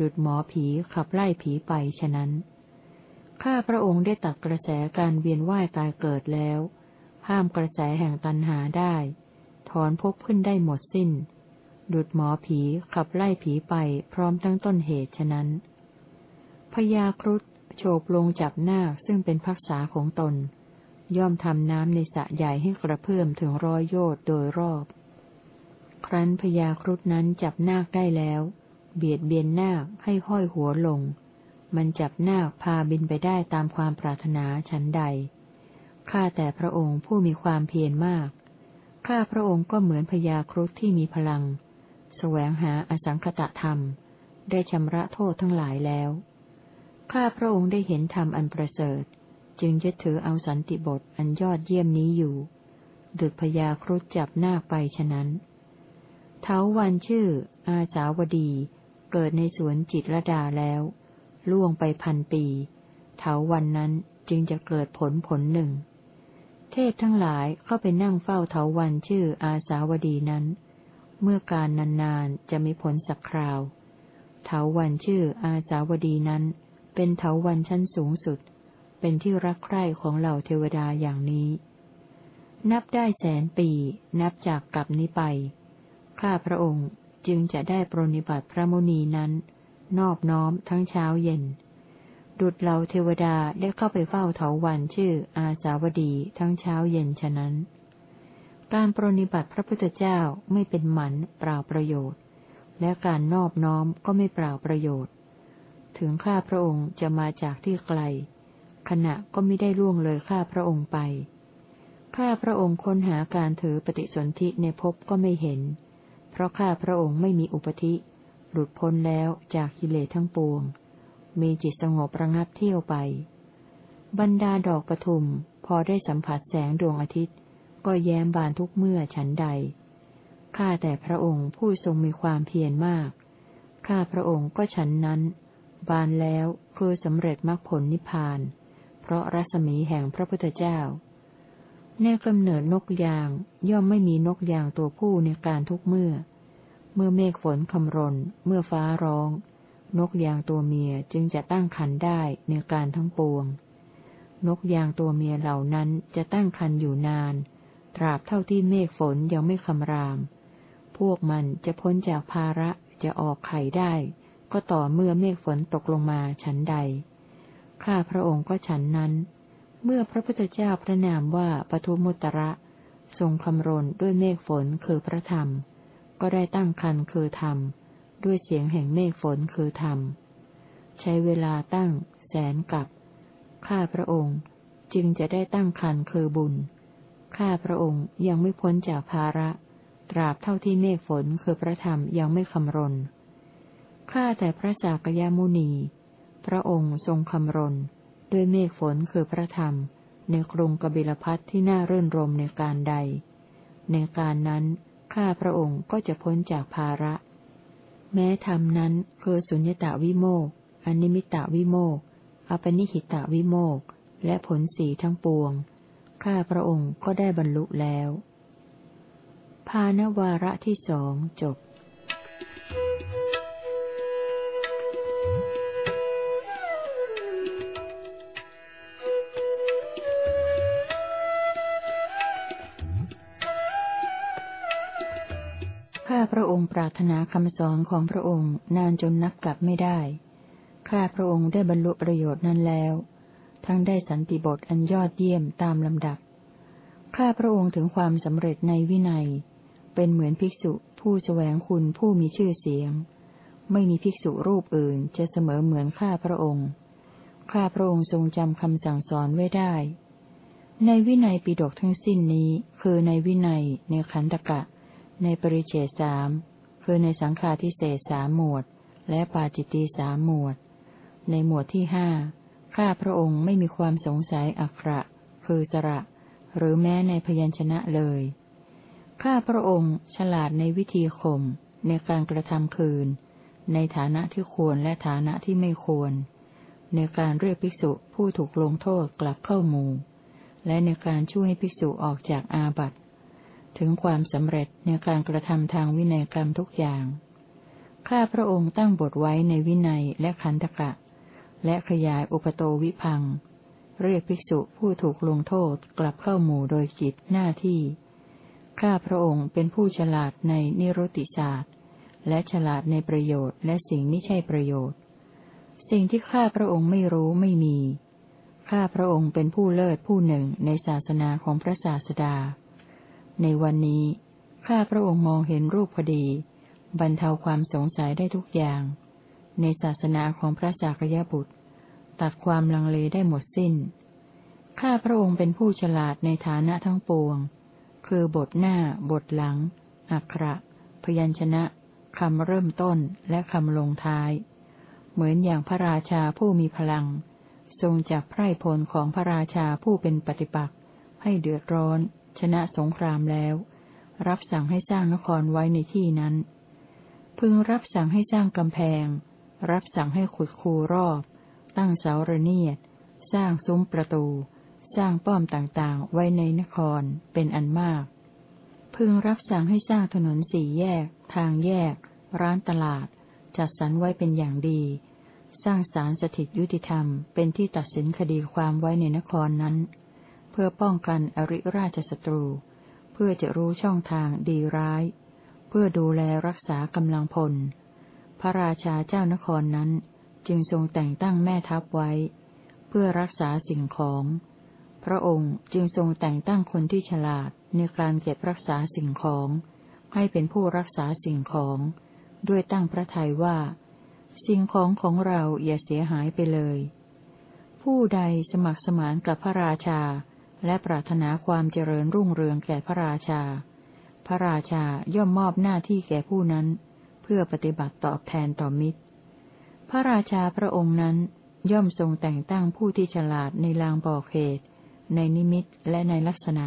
ดุดหมอผีขับไล่ผีไปฉะนั้น ข้าพระองค์ได้ตัดกระแสการเวียนว่ายตายเกิดแล้ว ห้ามกระแสแห่งตันหาได้ ถอนภพขึ้นได้หมดสิ้น ดุดหมอผีขับไล่ผีไปพร้อมทั้งต้นเหตุฉะนั้นพญาครุฑโฉบลงจับหน้าซึ่งเป็นพักษาของตน ย่อมทำน้ำในสระใหญ่ให้กระเพื่อมถึงร้อยโยชน์โดยรอบ ครั้นพญาครุฑนั้นจับนาคได้แล้ว เบียดเบียนนาคให้ห้อยหัวลง มันจับนาคพาบินไปได้ตามความปรารถนาฉันใด ข้าแต่พระองค์ผู้มีความเพียรมาก ข้าพระองค์ก็เหมือนพญาครุฑที่มีพลัง แสวงหาอสังคตะธรรม ได้ชำระโทษทั้งหลายแล้ว ข้าพระองค์ได้เห็นธรรมอันประเสริฐ จึงยึดถือเอาสันติบทอันยอดเยี่ยมนี้อยู่ดุจพยาครุฑจับหน้าไปฉะนั้นเทาวันชื่อ อาสาวดี เกิดในสวนจิตรดาแล้ว ล่วงไปพันปีเทาวันนั้นจึงจะเกิดผลผลหนึ่ง เทพทั้งหลายเข้าไปนั่งเฝ้าเทาวันชื่ออาสาวดีนั้น เมื่อการนานๆจะมีผลสักคราวเทาวันชื่ออาสาวดีนั้น เป็นเถาวันชั้นสูงสุด เป็นที่รักใคร่ของเหล่าเทวดาอย่างนี้ นับได้แสนปี นับจากกลับนี้ไป ข้าพระองค์ จึงจะได้ปรนิบัติพระมุนีนั้น นอบน้อมทั้งเช้าเย็น ดุดเหล่าเทวดาได้เข้าไปเฝ้าเถาวันชื่ออาสาวดีทั้งเช้าเย็นฉะนั้น การปรนิบัติพระพุทธเจ้าไม่เป็นหมันเปล่าประโยชน์ และการนอบน้อมก็ไม่เปล่าประโยชน์ ถึงข้าพระองค์จะมาจากที่ไกล ขณะก็ไม่ได้ล่วงเลยข้าพระองค์ไปข้าพระองค์ค้นหาการถือปฏิสนธิในภพก็ไม่เห็น เพราะข้าพระองค์ไม่มีอุปธิ หลุดพ้นแล้วจากกิเลสทั้งปวง มีจิตสงบระงับเที่ยวไป บรรดาดอกปทุม พอได้สัมผัสแสงดวงอาทิตย์ ก็แย้มบานทุกเมื่อฉันใด ข้าแต่พระองค์ผู้ทรงมีความเพียรมาก ข้าพระองค์ก็ฉันนั้น บานแล้วคือสำเร็จมรรคผลนิพพาน เพราะรัศมีแห่งพระพุทธเจ้า ในกำเนิดนกยาง ย่อมไม่มีนกยางตัวผู้ในการทุกเมื่อ เมื่อเมฆฝนคำรน เมื่อฟ้าร้อง นกยางตัวเมียจึงจะตั้งคันได้ในการทั้งปวง นกยางตัวเมียเหล่านั้นจะตั้งคันอยู่นาน ตราบเท่าที่เมฆฝนยังไม่คำราม พวกมันจะพ้นจากภาระจะออกไข่ได้ ก็ต่อเมื่อเมฆฝนตกลงมาฉันใด ข้าพระองค์ก็ฉันนั้น เมื่อพระพุทธเจ้าพระนามว่าปทุมุตระ ทรงคำรนด้วยเมฆฝนคือพระธรรม ก็ได้ตั้งคันคือธรรม ด้วยเสียงแห่งเมฆฝนคือธรรม ใช้เวลาตั้ง แสนกับ ข้าพระองค์จึงจะได้ตั้งคันคือบุญ ข้าพระองค์ยังไม่พ้นจากภาระ ตราบเท่าที่เมฆฝนคือพระธรรมยังไม่คำรนข้าแต่พระสากยามุนี พระองค์ทรงคำรน ด้วยเมฆฝนคือพระธรรม ในกรุงกบิลพัสดุ์ที่น่ารื่นรมย์ในกาลใด ในกาลนั้นข้าพระองค์ก็จะพ้นจากภาระ แม้ธรรมนั้นคือสุญญตวิโมกข์อนิมิตตวิโมกข์อัปปณิหิตวิโมกข์และผลสี่ทั้งปวง ข้าพระองค์ก็ได้บรรลุแล้ว ภาณวาระที่สองจบ พระองค์ปรารถนาคำสอนของพระองค์นานจนนับกลับไม่ได้ ข้าพระองค์ได้บรรลุประโยชน์นั้นแล้ว ทั้งได้สันติบทอันยอดเยี่ยมตามลำดับ ข้าพระองค์ถึงความสำเร็จในวินัย เป็นเหมือนภิกษุผู้แสวงคุณผู้มีชื่อเสียง ไม่มีภิกษุรูปอื่นจะเสมอเหมือนข้าพระองค์ ข้าพระองค์ทรงจำคำสั่งสอนไว้ได้ ในวินัยปิดกทั้งสิ้นนี้ คือในวินัยในขันตกะ ในปริเชสามคือในสังฆาทิเศษสามหมวด และปาจิตตีสามหมวด ในหมวดที่ห้าข้าพระองค์ไม่มีความสงสัยอักระ คือสระ หรือแม้ในพยัญชนะเลย ข้าพระองค์ฉลาดในวิธีข่ม ในการกระทำคืน ในฐานะที่ควรและฐานะที่ไม่ควร ในการเรียกภิกษุผู้ถูกลงโทษกลับเข้าหมู่ และในการช่วยให้ภิกษุออกจากอาบัติ ถึงความสำเร็จในการกระทำทางวินัยกรรมทุกอย่าง ข้าพระองค์ตั้งบทไว้ในวินัยและขันธกะ และขยายอุปโตวิพัง เรียกภิกษุผู้ถูกลงโทษกลับเข้าหมู่โดยจิตหน้าที่ ข้าพระองค์เป็นผู้ฉลาดในนิโรติศาสตร์ และฉลาดในประโยชน์ และสิ่งไม่ใช่ประโยชน์ สิ่งที่ข้าพระองค์ไม่รู้ไม่มี ข้าพระองค์เป็นผู้เลิศผู้หนึ่งในศาสนาของพระศาสดา ในวันนี้ข้าพระองค์มองเห็นรูปพอดี บรรเทาความสงสัยได้ทุกอย่าง ในศาสนาของพระสากยบุตร ตัดความลังเลได้หมดสิ้น ข้าพระองค์เป็นผู้ฉลาดในฐานะทั้งปวง คือบทหน้า บทหลัง อักขระ พยัญชนะคำเริ่มต้นและคำลงท้าย เหมือนอย่างพระราชาผู้มีพลัง ทรงจับไพร่พลของพระราชาผู้เป็นปฏิปักษ์ให้เดือดร้อน ชนะสงครามแล้ว รับสั่งให้สร้างนครไว้ในที่นั้น พึงรับสั่งให้สร้างกำแพง รับสั่งให้ขุดคูรอบ ตั้งเสาระเนียด สร้างซุ้มประตู สร้างป้อมต่างๆ ไว้ในนครเป็นอันมาก พึงรับสั่งให้สร้างถนนสี่แยก ทางแยก ร้านตลาด จัดสรรไว้เป็นอย่างดี สร้างสารสถิตยุติธรรมเป็นที่ตัดสินคดีความไว้ในนครนั้น เพื่อป้องกันอริราชศัตรู เพื่อจะรู้ช่องทางดีร้าย เพื่อดูแลรักษากำลังพล พระราชาเจ้านครนั้นจึงทรงแต่งตั้งแม่ทัพไว้ เพื่อรักษาสิ่งของ พระองค์จึงทรงแต่งตั้งคนที่ฉลาดในการเก็บรักษาสิ่งของ ให้เป็นผู้รักษาสิ่งของ ด้วยตั้งพระทัยว่า สิ่งของของเราอย่าเสียหายไปเลย ผู้ใดสมัครสมานกับพระราชา และปรารถนาความเจริญรุ่งเรืองแก่พระราชา พระราชาย่อมมอบหน้าที่แก่ผู้นั้น เพื่อปฏิบัติตอบแทนต่อมิตร พระราชาพระองค์นั้นย่อมทรงแต่งตั้งผู้ที่ฉลาดในลางบอกเหตุ ในนิมิตและในลักษณะ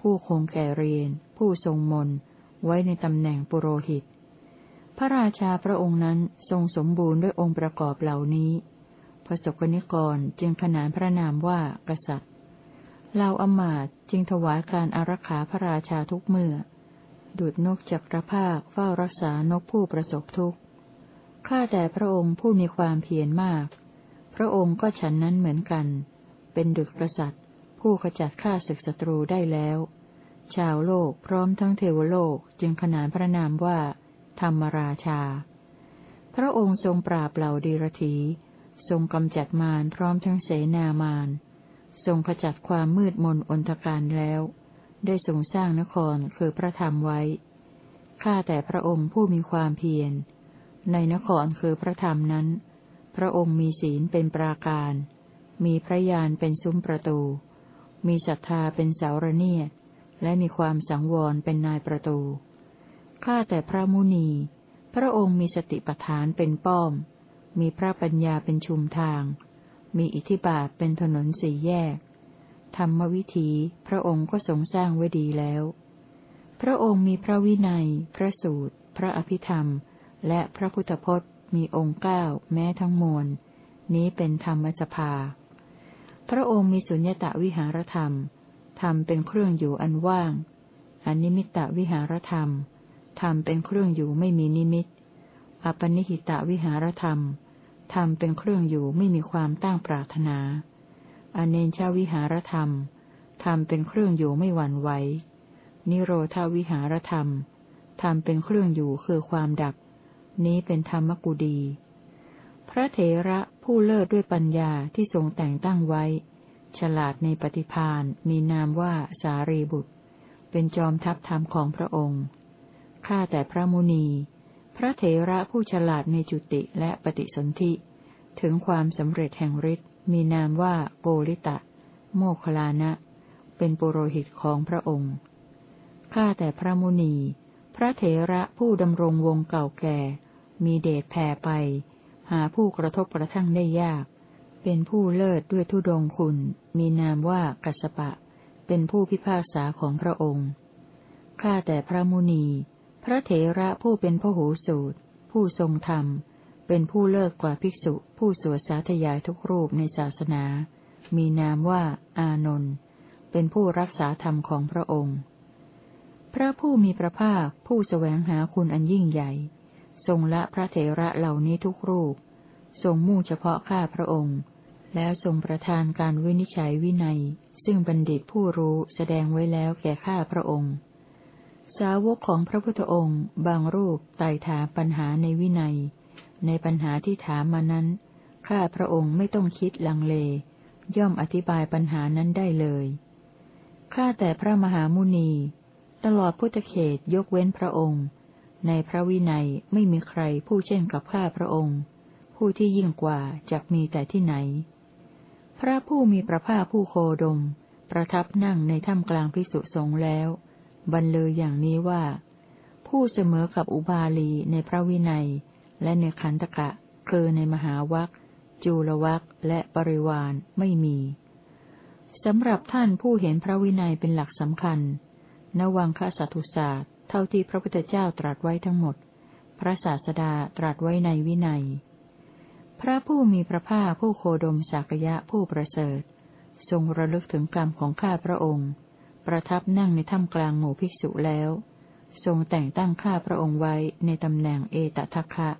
ผู้คงแก่เรียน ผู้ทรงมน ไว้ในตำแหน่งปุโรหิต พระราชาพระองค์นั้นทรงสมบูรณ์ด้วยองค์ประกอบเหล่านี้พระสกนิกรจึงขนานพระนามว่ากษัตริย์ เราอมาตจึงถวายการอารักขาพระราชาทุกเมื่อ ดุดนกจักรภาคเฝ้ารักษานกผู้ประสบทุกข์ ข้าแต่พระองค์ผู้มีความเพียรมาก พระองค์ก็ฉันนั้นเหมือนกัน เป็นดุจกษัตริย์ ผู้ขจัดข้าศึกศัตรูได้แล้ว ชาวโลกพร้อมทั้งเทวโลกจึงขนานพระนามว่า ธรรมราชา พระองค์ทรงปราบเหล่าดีรถีทรงกำจัดมารพร้อมทั้งเสนามาร ทรงขจัดความมืดมนอนตการแล้ว ได้ทรงสร้างนครคือพระธรรมไว้ ข้าแต่พระองค์ผู้มีความเพียร ในนครคือพระธรรมนั้น พระองค์มีศีลเป็นปราการ มีพระยานเป็นซุ้มประตู มีศรัทธาเป็นเสาระเนียด และมีความสังวรเป็นนายประตู ข้าแต่พระมุนี พระองค์มีสติปัฏฐานเป็นป้อม มีพระปัญญาเป็นชุมทาง มีอิทธิบาทเป็นถนนสี่แยก ธรรมวิถีพระองค์ก็ทรงสร้างไว้ดีแล้ว พระองค์มีพระวินัย พระสูตร พระอภิธรรม และพระพุทธพจน์ มีองค์เก้าแม้ทั้งมวล นี้เป็นธรรมสภา พระองค์มีสุญญตาวิหารธรรม ธรรมเป็นเครื่องอยู่อันว่างอนิมิตตวิหารธรรม ธรรมเป็นเครื่องอยู่ไม่มีนิมิต อปนิหิตวิหารธรรม ธรรมเป็นเครื่องอยู่ไม่มีความตั้งปรารถนา อเนชาวิหารธรรม ธรรมเป็นเครื่องอยู่ไม่หวั่นไหว นิโรธาวิหารธรรม ธรรมเป็นเครื่องอยู่คือความดับ นี้เป็นธรรมกุดี พระเถระผู้เลิศด้วยปัญญาที่ทรงแต่งตั้งไว้ ฉลาดในปฏิพานมีนามว่าสารีบุตร เป็นจอมทัพธรรมของพระองค์ ข้าแต่พระมุนี พระเถระผู้ฉลาดในจุติและปฏิสนธิ ถึงความสำเร็จแห่งฤทธิ์มีนามว่าโกริตะ โมคลานะ เป็นปุโรหิตของพระองค์ ข้าแต่พระมุนี พระเถระผู้ดำรงวงเก่าแก่ มีเดชแผ่ไป หาผู้กระทบกระทั่งได้ยาก เป็นผู้เลิศด้วยทุดงคุณ มีนามว่ากัสปะ เป็นผู้พิพากษาของพระองค์ ข้าแต่พระมุนี พระเถระผู้เป็นพหูสูตร ผู้ทรงธรรม เป็นผู้เลิศกว่าภิกษุ ผู้สวดสาธยายทุกรูปในศาสนา มีนามว่า อานนท์เป็นผู้รักษาธรรมของพระองค์ พระผู้มีพระภาคผู้แสวงหาคุณอันยิ่งใหญ่ ทรงละพระเถระเหล่านี้ทุกรูป ทรงมุ่งเฉพาะข้าพระองค์ แล้วทรงประทานการวินิจฉัยวินัย ซึ่งบัณฑิตผู้รู้แสดงไว้แล้วแก่ข้าพระองค์ สาวกของพระพุทธองค์ บางรูปไต่ถามปัญหาในวินัย ในปัญหาที่ถามมานั้น ข้าพระองค์ไม่ต้องคิดลังเล ย่อมอธิบายปัญหานั้นได้เลย ข้าแต่พระมหามุนี ตลอดพุทธเขตยกเว้นพระองค์ ในพระวินัยไม่มีใครผู้เช่นกับข้าพระองค์ ผู้ที่ยิ่งกว่าจะมีแต่ที่ไหน พระผู้มีพระภาคผู้โคดม ประทับนั่งในถ้ำกลางพิสุสงแล้ว บรรเลยอย่างนี้ว่า ผู้เสมอกับอุบาลีในพระวินัย และในขันตกะคือในมหาวัคจูลวัคและปริวานไม่มีสำหรับท่านผู้เห็นพระวินัยเป็นหลักสำคัญ นวังคสัตุศาสตร์เท่าที่พระพุทธเจ้าตรัสไว้ทั้งหมด พระศาสดาตรัสไว้ในวินัย พระผู้มีพระภาคผู้โคดมสักยะผู้ประเสริฐ ทรงระลึกถึงกรรมของข้าพระองค์ ประทับนั่งในถ้ำกลางหมู่ภิกษุแล้ว ทรงแต่งตั้งข้าพระองค์ไว้ในตำแหน่งเอตทัคคะ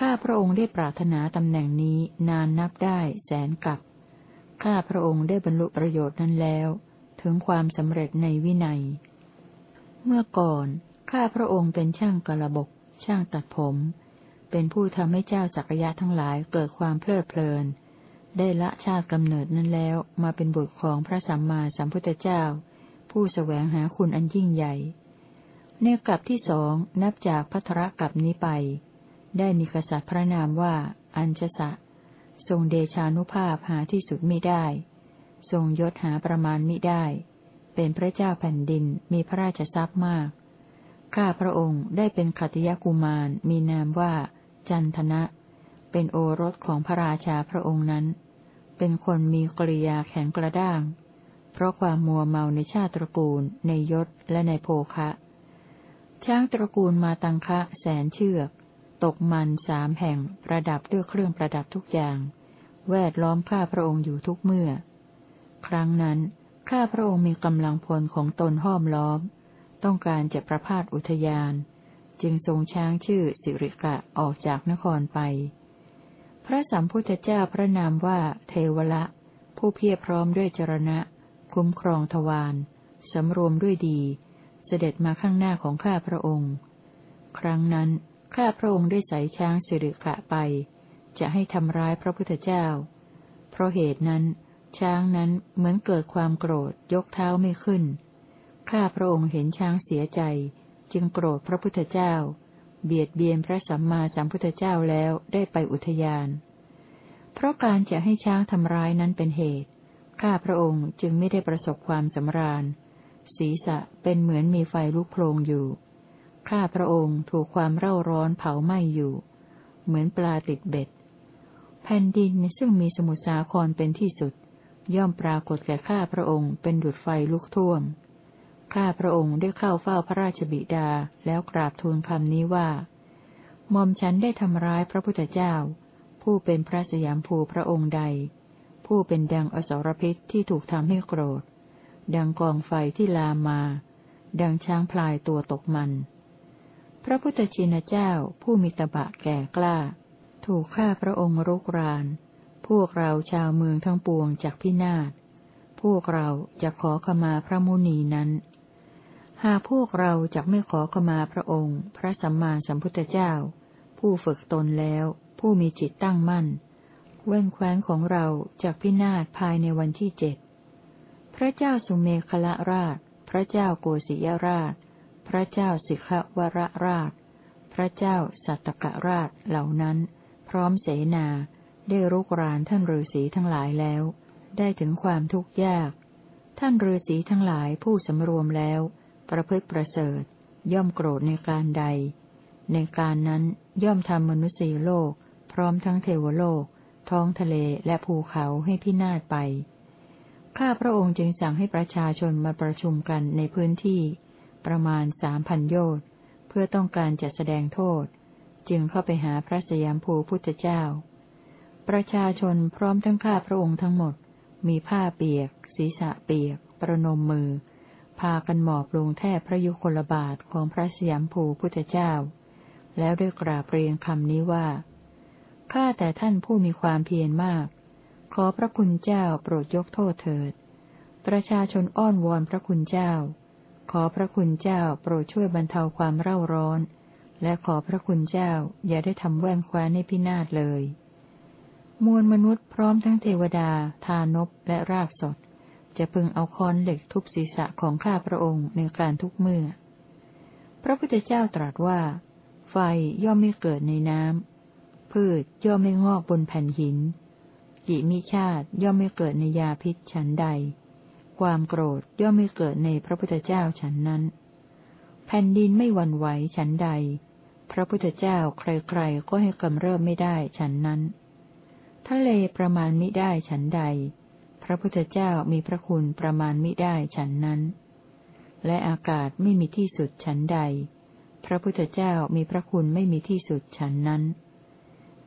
ข้าพระองค์ได้ปรารถนาตำแหน่งนี้นานนับได้แสนกับ ข้าพระองค์ได้บรรลุประโยชน์นั้นแล้ว ถึงความสำเร็จในวินัย เมื่อก่อน ข้าพระองค์เป็นช่างกระบก ช่างตัดผม เป็นผู้ทำให้เจ้าสักยะทั้งหลายเกิดความเพลิดเพลิน ได้ละชาติกำเนิดนั้นแล้วมาเป็นบุตรของพระสัมมาสัมพุทธเจ้า ผู้สแสวงหาคุณอันยิ่งใหญ่ในกลับที่สองนับจากพัทรกลับนี้ไป ได้มีกษัตริย์พระนามว่า อัญชสะ ทรงเดชานุภาพหาที่สุดไม่ได้ ทรงยศหาประมาณมิได้ เป็นพระเจ้าแผ่นดินมีพระราชทรัพย์มาก ข้าพระองค์ได้เป็นขัตยกุมารมีนามว่า จันทนะ เป็นโอรสของพระราชาพระองค์นั้น เป็นคนมีกริยาแข็งกระด้าง เพราะความมัวเมาในชาติตระกูล ในยศและในโภคะ ช้างตระกูลมาตังคะ แสนเชือก ตกมันสามแห่งประดับด้วยเครื่องประดับทุกอย่าง แวดล้อมข้าพระองค์อยู่ทุกเมื่อ ครั้งนั้น ข้าพระองค์มีกำลังพลของตนห้อมล้อม ต้องการจะประพาสอุทยาน จึงทรงช้างชื่อสิริกะออกจากนครไป ระสัมพุทธเจ้าพระนามว่าเทวละ ผู้เพียรพร้อมด้วยจรณะ คุ้มครองทวารสำรวมด้วยดี เสด็จมาข้างหน้าของข้าพระองค์ ครั้งนั้นข้าพระองค์ได้ใส่ช้างสิริกะไป จะให้ทำร้ายพระพุทธเจ้า เพราะเหตุนั้น ช้างนั้นเหมือนเกิดความโกรธยกเท้าไม่ขึ้น ข้าพระองค์เห็นช้างเสียใจ จึงโกรธพระพุทธเจ้า เบียดเบียนพระสัมมาสัมพุทธเจ้าแล้วได้ไปอุทยาน เพราะการจะให้ช้างทำร้ายนั้นเป็นเหตุ ข้าพระองค์จึงไม่ได้ประสบความสำราญ ศีรษะเป็นเหมือนมีไฟลุกโพลงอยู่ ข้าพระองค์ถูกความเร่าร้อนเผาไหม้อยู่ เหมือนปลาติดเบ็ด แผ่นดินซึ่งมีสมุทรสาครเป็นที่สุด ย่อมปรากฏแก่ข้าพระองค์เป็นดุจไฟลุกท่วม ข้าพระองค์ได้เข้าเฝ้าพระราชบิดาแล้วกราบทูลคำนี้ว่ามอมฉันได้ทำร้ายพระพุทธเจ้า ผู้เป็นพระสยามภูพระองค์ใด ผู้เป็นดังอสรพิษที่ถูกทำให้โกรธ ดังกองไฟที่ลามมา ดังช้างพลายตัวตกมัน พระพุทธชินเจ้าผู้มีตบะแก่กล้า ถูกข้าพระองค์รุกราน พวกเราชาวเมืองทั้งปวงจากพินาศ พวกเราจะขอขมาพระมุนีนั้น หากพวกเราจะไม่ขอขมาพระองค์ พระสัมมาสัมพุทธเจ้า ผู้ฝึกตนแล้ว ผู้มีจิตตั้งมั่น เว้นแคว้นของเราจากพินาศภายในวันที่เจ็ดพระเจ้าสุเมฆละราช พระเจ้าโกศิยราช พระเจ้าสิกขวรราช พระเจ้าสัตตกราชเหล่านั้น พร้อมเสนาได้รุกรานท่านฤาษีทั้งหลายแล้ว ได้ถึงความทุกข์ยาก ท่านฤาษีทั้งหลายผู้สำรวมแล้ว ประพฤติประเสริฐ ย่อมโกรธในการใด ในการนั้นย่อมทำมนุษย์โลก พร้อมทั้งเทวโลก ท้องทะเลและภูเขาให้พินาศไป ข้าพระองค์จึงสั่งให้ประชาชนมาประชุมกันในพื้นที่ ประมาณสามพันโยชน์เพื่อต้องการจะแสดงโทษ จึงเข้าไปหาพระสยามภูพุทธเจ้า ประชาชนพร้อมทั้งข้าพระองค์ทั้งหมด มีผ้าเปียก ศีรษะเปียก ประนมมือ พากันหมอบลงแทบพระยุคลบาทของพระสยามภูพุทธเจ้า แล้วด้วยกราบเรียนคำนี้ว่า ข้าแต่ท่านผู้มีความเพียรมาก ขอพระคุณเจ้าโปรดยกโทษเถิด ประชาชนอ้อนวอนพระคุณเจ้า ขอพระคุณเจ้าโปรดช่วยบรรเทาความเร่าร้อน และขอพระคุณเจ้าอย่าได้ทำแว่งคว้าในพินาศเลย มวลมนุษย์พร้อมทั้งเทวดา ทานบและรากสด จะพึงเอาค้อนเหล็กทุบศีรษะของข้าพระองค์ในการทุกเมื่อ พระพุทธเจ้าตรัสว่า ไฟย่อมไม่เกิดในน้ำ พืชย่อมไม่งอกบนแผ่นหิน กิมิชาติย่อมไม่เกิดในยาพิษฉันใด ความโกรธย่อมไม่เกิดในพระพุทธเจ้าฉันนั้น แผ่นดินไม่หวั่นไหวฉันใด พระพุทธเจ้าใครๆก็ให้กำเริบไม่ได้ฉันนั้น ทะเลประมาณมิได้ฉันใด พระพุทธเจ้ามีพระคุณประมาณมิได้ฉันนั้น และอากาศไม่มีที่สุดฉันใด พระพุทธเจ้ามีพระคุณไม่มีที่สุดฉันนั้น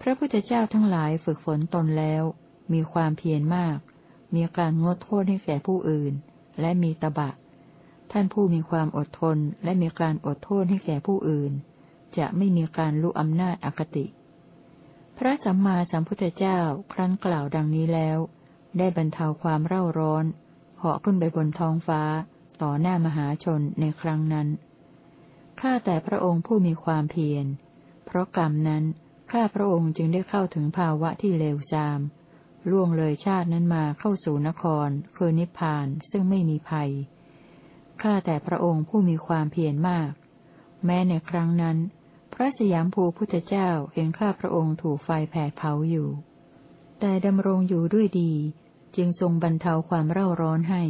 พระพุทธเจ้าทั้งหลายฝึกฝนตนแล้ว มีความเพียรมาก มีการงดโทษให้แก่ผู้อื่น และมีตบะ ท่านผู้มีความอดทนและมีการอดโทษให้แก่ผู้อื่น จะไม่มีการลุอำนาจอคติ พระสัมมาสัมพุทธเจ้าครั้นกล่าวดังนี้แล้ว ได้บรรเทาความเร่าร้อนเหาะขึ้นไปบนท้องฟ้า ต่อหน้ามหาชนในครั้งนั้น ข้าแต่พระองค์ผู้มีความเพียร เพราะกรรมนั้น ข้าพระองค์จึงได้เข้าถึงภาวะที่เลวทราม ล่วงเลยชาตินั้นมาเข้าสู่นคร คือนิพพานซึ่งไม่มีภัย ข้าแต่พระองค์ผู้มีความเพียรมาก แม้ในครั้งนั้น พระสยามภูพุทธเจ้าเห็นข้าพระองค์ถูกไฟแผดเผาอยู่ แต่ดำรงอยู่ด้วยดี จึงทรงบรรเทาความเร่าร้อนให้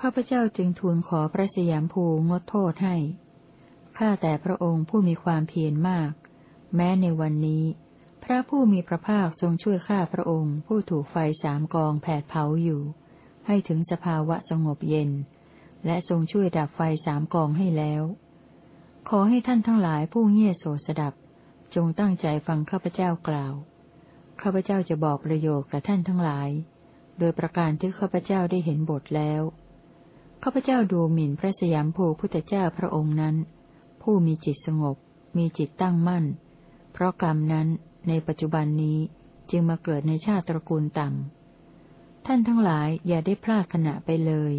ข้าพเจ้าจึงทูลขอพระสยามภูงดโทษให้ ข้าแต่พระองค์ผู้มีความเพียรมาก แม้ในวันนี้ พระผู้มีพระภาคทรงช่วยข้าพระองค์ผู้ถูกไฟสามกองแผดเผาอยู่ ให้ถึงสภาวะสงบเย็น และทรงช่วยดับไฟสามกองให้แล้ว ขอให้ท่านทั้งหลายผู้เงี่ยโสสดับ จงตั้งใจฟังข้าพเจ้ากล่าวข้าพเจ้าจะบอกประโยชน์กับท่านทั้งหลาย โดยประการที่ข้าพเจ้าได้เห็นบทแล้วข้าพเจ้าดูหมิ่นพระสยามภูพุทธเจ้าพระองค์นั้น ผู้มีจิตสงบ มีจิตตั้งมั่น เพราะกรรมนั้นในปัจจุบันนี้จึงมาเกิดในชาติตระกูลต่ำ ท่านทั้งหลายอย่าได้พลาดขณะไปเลย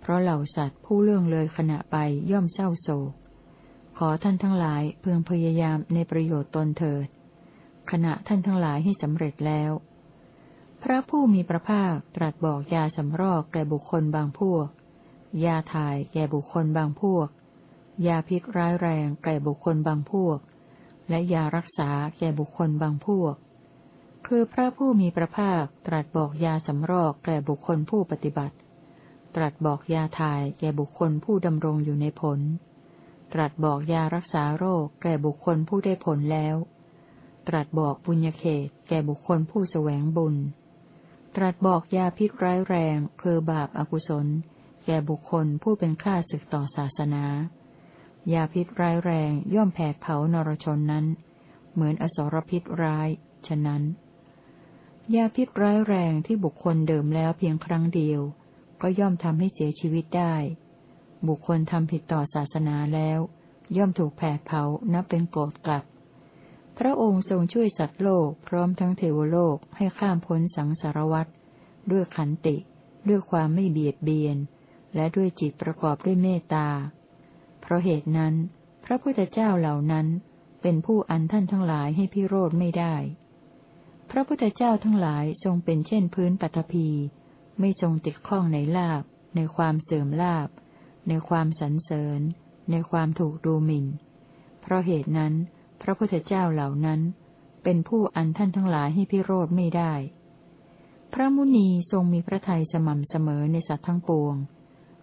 เพราะเหล่าสัตว์ผู้เลื่องเลยขณะไปย่อมเศร้าโศก ขอท่านทั้งหลายเพึงพยายามในประโยชน์ตนเถิด ขณะท่านทั้งหลายให้สำเร็จแล้ว พระผู้มีพระภาคตรัสบอกยาสำรอกแก่บุคคลบางพวก ยาถ่ายแก่บุคคลบางพวก ยาพิษร้ายแรงแก่บุคคลบางพวก และยารักษาแก่บุคคลบางพวก คือพระผู้มีพระภาคตรัสบอกยาสำรอกแก่บุคคลผู้ปฏิบัติ ตรัสบอกยาถ่ายแก่บุคคลผู้ดำรงอยู่ในผล ตรัสบอกยารักษาโรคแก่บุคคลผู้ได้ผลแล้ว ตรัสบอกบุญญาเขตแก่บุคคลผู้แสวงบุญ ตรัสบอกยาพิษร้ายแรงคือบาปอากุศล แก่บุคคลผู้เป็นข้าศึกต่อศาสนา ยาพิษร้ายแรงย่อมแผดเผานรชนนั้น เหมือนอสรพิษร้าย ฉะนั้น ยาพิษร้ายแรงที่บุคคลเดิมแล้วเพียงครั้งเดียว ก็ย่อมทำให้เสียชีวิตได้ บุคคลทำผิดต่อศาสนาแล้ว ย่อมถูกแผดเผานับเป็นโกรธกลับ พระองค์ทรงช่วยสัตว์โลกพร้อมทั้งเทวโลกให้ข้ามพ้นสังสารวัฏด้วยขันติ ด้วยความไม่เบียดเบียน และด้วยจิตประกอบด้วยเมตตา เพราะเหตุนั้น พระพุทธเจ้าเหล่านั้น เป็นผู้อันท่านทั้งหลายให้พิโรธไม่ได้ พระพุทธเจ้าทั้งหลายทรงเป็นเช่นพื้นปัตภีไม่ทรงติดข้องในลาบ ในความเสื่อมลาบ ในความสรรเสริญ ในความถูกดูหมิ่น เพราะเหตุนั้น พระพุทธเจ้าเหล่านั้น เป็นผู้อันท่านทั้งหลายให้พิโรธไม่ได้ พระมุนีทรงมีพระทัยสม่ำเสมอในสัตว์ทั้งปวง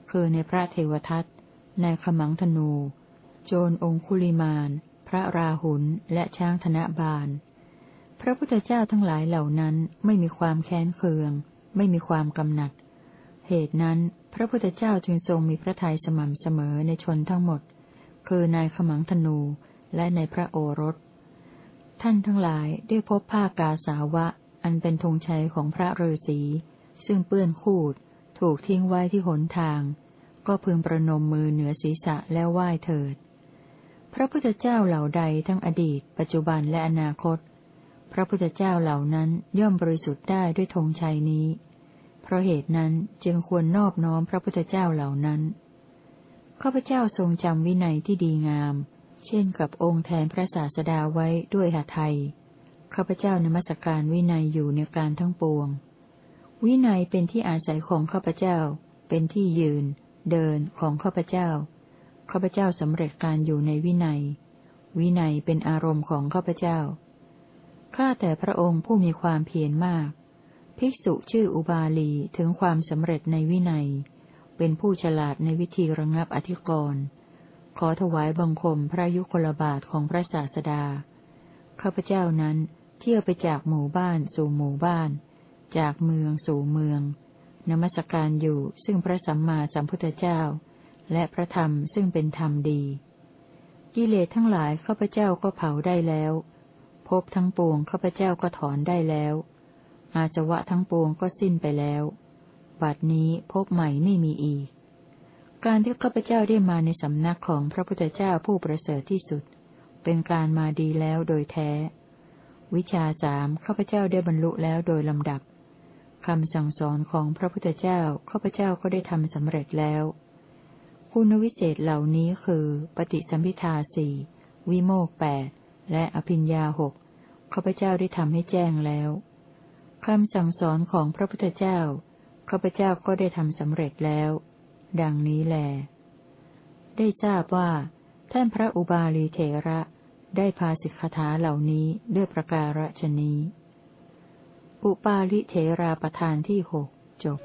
คือในพระเทวทัตในขมังธนู โจรองคุลิมาน พระราหุลและช้างธนบาล พระพุทธเจ้าทั้งหลายเหล่านั้นไม่มีความแค้นเคือง ไม่มีความกำหนัด เหตุนั้นพระพุทธเจ้าจึงทรงมีพระทัยสม่ำเสมอในชนทั้งหมด คือนายขมังธนู และในพระโอรส ท่านทั้งหลายได้พบผ้ากาสาวะ อันเป็นธงชัยของพระฤาษีซึ่งเปื้อนคูด ถูกทิ้งไว้ที่หนทาง ก็พึงประนมมือเหนือศีรษะแล้วไหว้เถิด พระพุทธเจ้าเหล่าใดทั้งอดีต ปัจจุบันและอนาคต พระพุทธเจ้าเหล่านั้นย่อมบริสุทธิ์ได้ด้วยธงชัยนี้ เพราะเหตุนั้นจึงควรนอบน้อมพระพุทธเจ้าเหล่านั้นข้าพเจ้าทรงจำวินัยที่ดีงาม เช่นกับองค์แทนพระศาสดาไว้ด้วยหาไทยข้าพเจ้านมัสการวินัยอยู่ในการทั้งปวง วินัยเป็นที่อาศัยของข้าพเจ้า เป็นที่ยืน เดินของข้าพเจ้า ข้าพเจ้าสำเร็จการอยู่ในวินัย วินัยเป็นอารมณ์ของข้าพเจ้า ข้าแต่พระองค์ผู้มีความเพียรมาก ภิกษุชื่ออุบาลีถึงความสำเร็จในวินัย เป็นผู้ฉลาดในวิธีระงับอธิกรณ์ ขอถวายบังคมพระยุคลบาทของพระศาสดา ข้าพเจ้านั้นเที่ยวไปจากหมู่บ้านสู่หมู่บ้าน จากเมืองสู่เมือง นมัสการอยู่ซึ่งพระสัมมาสัมพุทธเจ้า และพระธรรมซึ่งเป็นธรรมดี กิเลสทั้งหลายข้าพเจ้าก็เผาได้แล้วพบทั้งปวงข้าพเจ้าก็ถอนได้แล้ว อาสวะทั้งปวงก็สิ้นไปแล้ว บัดนี้พบใหม่ไม่มีอีก การที่ข้าพเจ้าได้มาในสำนักของพระพุทธเจ้าผู้ประเสริฐที่สุด เป็นการมาดีแล้วโดยแท้ วิชาสามข้าพเจ้าได้บรรลุแล้วโดยลำดับคำสั่งสอนของพระพุทธเจ้าข้าพเจ้าก็ได้ทำสำเร็จแล้ว คุณวิเศษเหล่านี้คือ ปฏิสัมพิทาสี่วิโมกแปดและอภิญญาหกข้าพเจ้าได้ทำให้แจ้งแล้วคำสั่งสอนของพระพุทธเจ้าข้าพเจ้าก็ได้ทำสำเร็จแล้ว ดังนี้แล ได้ทราบว่า ท่านพระอุบาลีเถระได้พาสิกขาเหล่านี้ด้วยประการฉนี้ อุปาลิเถราประธานที่หกจบ